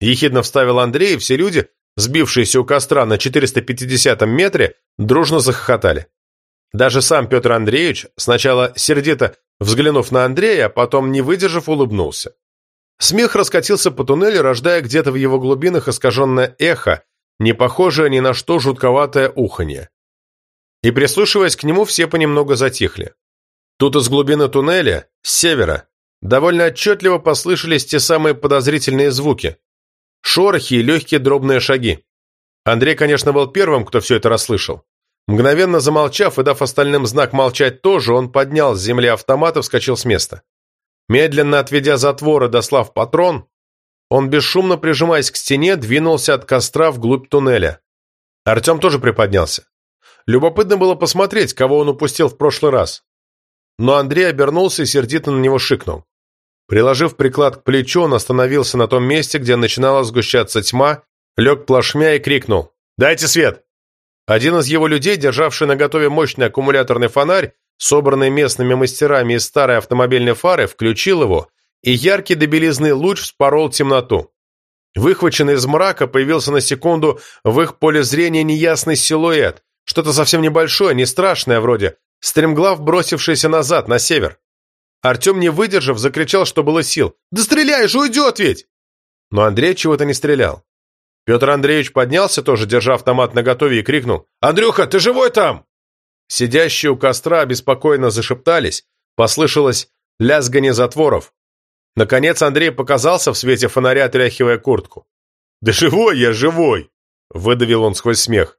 Ехидно вставил Андрей, и все люди, сбившиеся у костра на 450 метре, дружно захохотали. Даже сам Петр Андреевич, сначала сердито взглянув на Андрея, а потом, не выдержав, улыбнулся. Смех раскатился по туннелю, рождая где-то в его глубинах искаженное эхо, не похожее ни на что жутковатое уханье и, прислушиваясь к нему, все понемногу затихли. Тут из глубины туннеля, с севера, довольно отчетливо послышались те самые подозрительные звуки. Шорохи и легкие дробные шаги. Андрей, конечно, был первым, кто все это расслышал. Мгновенно замолчав и дав остальным знак молчать тоже, он поднял с земли автомат и вскочил с места. Медленно отведя затвор и дослав патрон, он, бесшумно прижимаясь к стене, двинулся от костра вглубь туннеля. Артем тоже приподнялся. Любопытно было посмотреть, кого он упустил в прошлый раз. Но Андрей обернулся и сердито на него шикнул. Приложив приклад к плечу, он остановился на том месте, где начинала сгущаться тьма, лег плашмя и крикнул «Дайте свет!». Один из его людей, державший на готове мощный аккумуляторный фонарь, собранный местными мастерами из старой автомобильной фары, включил его, и яркий до луч вспорол темноту. Выхваченный из мрака появился на секунду в их поле зрения неясный силуэт, что-то совсем небольшое, не страшное вроде, стремглав бросившийся назад, на север. Артем, не выдержав, закричал, что было сил. «Да стреляй же, уйдет ведь!» Но Андрей чего-то не стрелял. Петр Андреевич поднялся, тоже держа автомат наготове, и крикнул «Андрюха, ты живой там?» Сидящие у костра беспокойно зашептались, послышалось лязгание затворов. Наконец Андрей показался в свете фонаря, отряхивая куртку. «Да живой я, живой!» — выдавил он сквозь смех.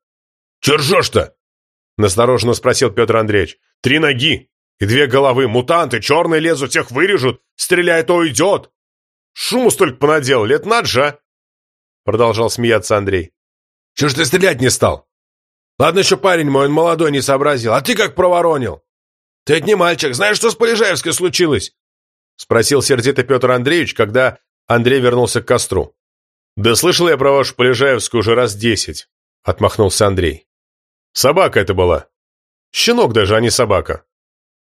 «Че ржешь-то?» — настороженно спросил Петр Андреевич. «Три ноги и две головы. Мутанты, черные лезут, всех вырежут. Стреляет, то уйдет. Шуму столько понадел, лет наджа!» Продолжал смеяться Андрей. «Чего ж ты стрелять не стал? Ладно еще парень мой, он молодой, не сообразил. А ты как проворонил? Ты ведь не мальчик. Знаешь, что с Полежаевской случилось?» Спросил сердито Петр Андреевич, когда Андрей вернулся к костру. «Да слышал я про вашу Полежаевскую уже раз десять», — отмахнулся Андрей. «Собака это была. Щенок даже, а не собака.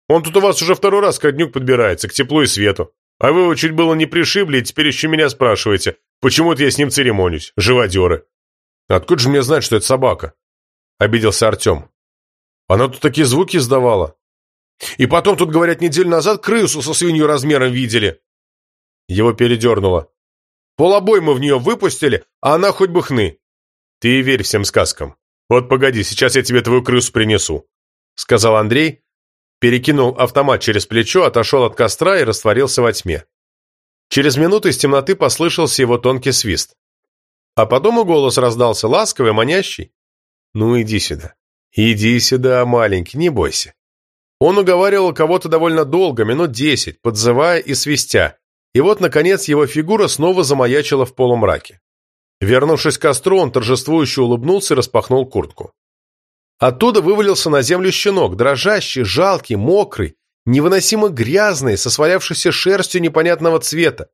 Он тут у вас уже второй раз к дню подбирается, к теплу и свету. А вы его чуть было не пришибли, и теперь еще меня спрашиваете, почему это я с ним церемонюсь, живодеры». «Откуда же мне знать, что это собака?» — обиделся Артем. «Она тут такие звуки издавала. И потом тут, говорят, неделю назад крысу со свинью размером видели». Его передернуло. Полобой мы в нее выпустили, а она хоть бы хны. Ты верь всем сказкам. Вот погоди, сейчас я тебе твою крысу принесу», — сказал Андрей, перекинул автомат через плечо, отошел от костра и растворился во тьме. Через минуту из темноты послышался его тонкий свист. А потом и голос раздался ласковый, манящий. «Ну, иди сюда. Иди сюда, маленький, не бойся». Он уговаривал кого-то довольно долго, минут десять, подзывая и свистя, и вот, наконец, его фигура снова замаячила в полумраке. Вернувшись к костру, он торжествующе улыбнулся и распахнул куртку. Оттуда вывалился на землю щенок, дрожащий, жалкий, мокрый, невыносимо грязный, со свалявшейся шерстью непонятного цвета,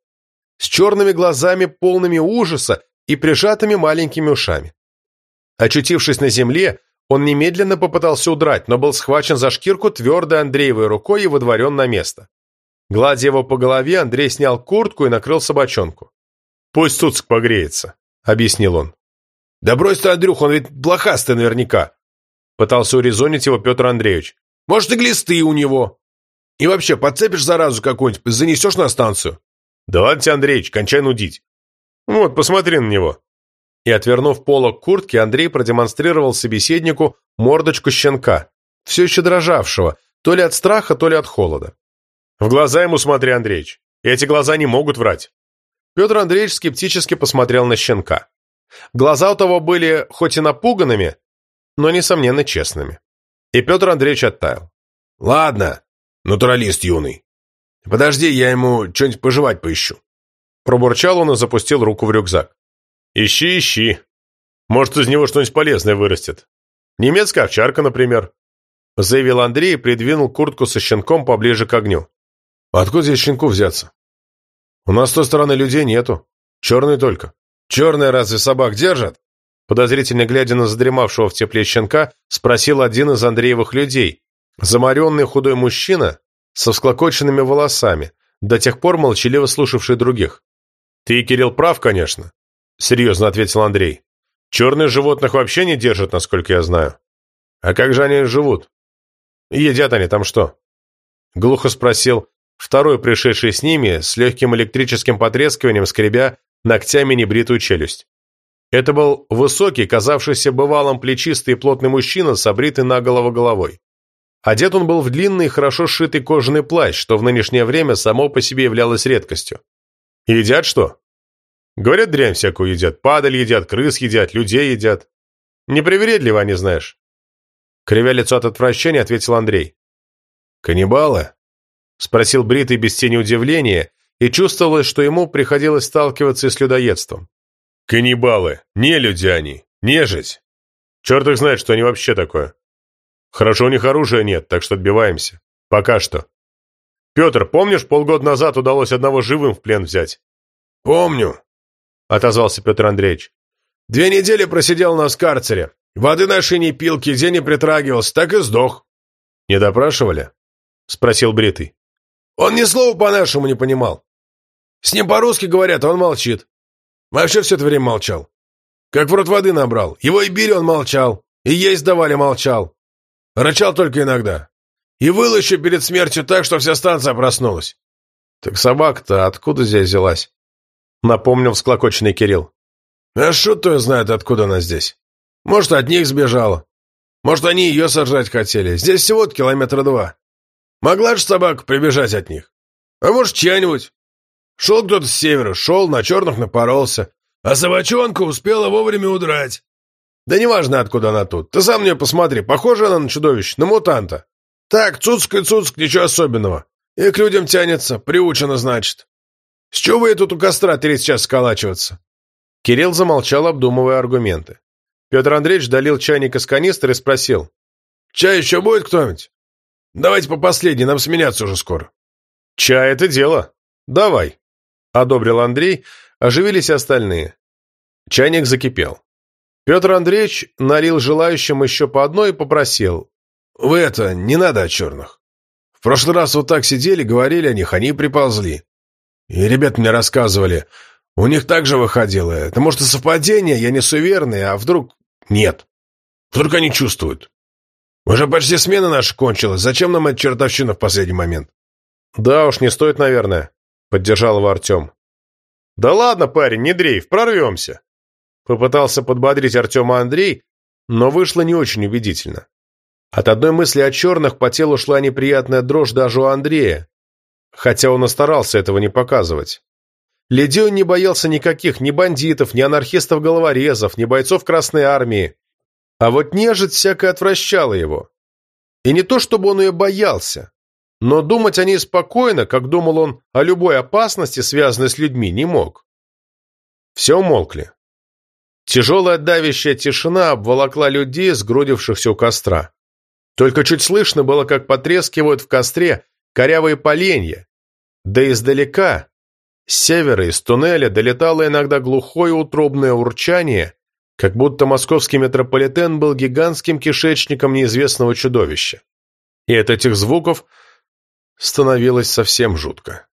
с черными глазами, полными ужаса и прижатыми маленькими ушами. Очутившись на земле, он немедленно попытался удрать, но был схвачен за шкирку твердой Андреевой рукой и выдворен на место. Гладя его по голове, Андрей снял куртку и накрыл собачонку. «Пусть Цуцк погреется», — объяснил он. «Да брось ты, Андрюх, он ведь блохастый наверняка», — пытался урезонить его Петр Андреевич. «Может, и глисты у него. И вообще, подцепишь заразу какую-нибудь, занесешь на станцию». «Да ладно тебе, Андреевич, кончай нудить. Вот, посмотри на него». И, отвернув полок куртки, Андрей продемонстрировал собеседнику мордочку щенка, все еще дрожавшего, то ли от страха, то ли от холода. В глаза ему смотри, Андреич. Эти глаза не могут врать. Петр Андреевич скептически посмотрел на щенка. Глаза у того были хоть и напуганными, но, несомненно, честными. И Петр Андреевич оттаял. «Ладно, натуралист юный. Подожди, я ему что-нибудь пожевать поищу». Пробурчал он и запустил руку в рюкзак. «Ищи, ищи. Может, из него что-нибудь полезное вырастет. Немецкая овчарка, например», заявил Андрей и придвинул куртку со щенком поближе к огню. Откуда здесь щенку взяться? У нас с той стороны людей нету. Черные только. Черные разве собак держат? Подозрительно глядя на задремавшего в тепле щенка, спросил один из Андреевых людей. Замаренный худой мужчина со всклокоченными волосами, до тех пор молчаливо слушавший других. «Ты, Кирилл, прав, конечно», — серьезно ответил Андрей. «Черных животных вообще не держат, насколько я знаю». «А как же они живут?» «Едят они там что?» Глухо спросил второй пришедший с ними, с легким электрическим потрескиванием скребя ногтями небритую челюсть. Это был высокий, казавшийся бывалым плечистый и плотный мужчина с обритой наголову головой. Одет он был в длинный, хорошо сшитый кожаный плащ, что в нынешнее время само по себе являлось редкостью. «Едят что?» «Говорят, дрянь всякую едят. Падаль едят, крыс едят, людей едят. Непривередливо они, знаешь». Кривя лицо от отвращения, ответил Андрей. «Каннибалы?» — спросил Бритый без тени удивления, и чувствовалось, что ему приходилось сталкиваться с людоедством. «Каннибалы! Не люди они! Нежить! Черт их знает, что они вообще такое! Хорошо, у них оружия нет, так что отбиваемся. Пока что. Петр, помнишь, полгода назад удалось одного живым в плен взять?» «Помню», — отозвался Петр Андреевич. «Две недели просидел у нас в карцере. Воды нашей не пил, к еде не притрагивался, так и сдох». «Не допрашивали?» — спросил Бритый. Он ни слова по-нашему не понимал. С ним по-русски говорят, а он молчит. Вообще все это время молчал. Как в рот воды набрал. Его и били он молчал. И есть давали молчал. Рычал только иногда. И выл еще перед смертью так, что вся станция проснулась. Так собака-то откуда здесь взялась? Напомнил всклокоченный Кирилл. А шут ее знает, откуда она здесь. Может, от них сбежала. Может, они ее сожрать хотели. Здесь всего-то километра два. Могла же собака прибежать от них. А может, чья-нибудь. Шел кто-то с севера, шел, на черных напоролся. А собачонка успела вовремя удрать. Да неважно, откуда она тут. Ты сам мне посмотри, похожа она на чудовище, на мутанта. Так, цуцк и цуцк, ничего особенного. И к людям тянется, приучена, значит. С чего вы тут у костра третий час сколачиваться? Кирилл замолчал, обдумывая аргументы. Петр Андреевич долил чайник из канистры и спросил. «Чай еще будет кто-нибудь? Давайте по последней, нам сменяться уже скоро». «Чай — это дело. Давай», — одобрил Андрей, оживились остальные. Чайник закипел. Петр Андреевич налил желающим еще по одной и попросил. «Вы это, не надо о черных. В прошлый раз вот так сидели, говорили о них, они приползли. И ребята мне рассказывали, у них так же выходило. Это может и совпадение, я не суеверный, а вдруг нет. Вдруг они чувствуют. Уже почти смена наша кончилась. Зачем нам эта чертовщина в последний момент? Да уж, не стоит, наверное, поддержал его Артем. Да ладно, парень, не дрейф, прорвемся. Попытался подбодрить Артема Андрей, но вышло не очень убедительно. От одной мысли о черных по телу шла неприятная дрожь даже у Андрея, хотя он и старался этого не показывать. Ледион не боялся никаких ни бандитов, ни анархистов-головорезов, ни бойцов Красной Армии. А вот нежить всякое отвращала его. И не то, чтобы он ее боялся, но думать о ней спокойно, как думал он о любой опасности, связанной с людьми, не мог. Все умолкли. Тяжелая давящая тишина обволокла людей, сгрудившихся у костра. Только чуть слышно было, как потрескивают в костре корявые поленья. Да издалека, с севера из туннеля долетало иногда глухое утробное урчание, как будто московский метрополитен был гигантским кишечником неизвестного чудовища. И от этих звуков становилось совсем жутко.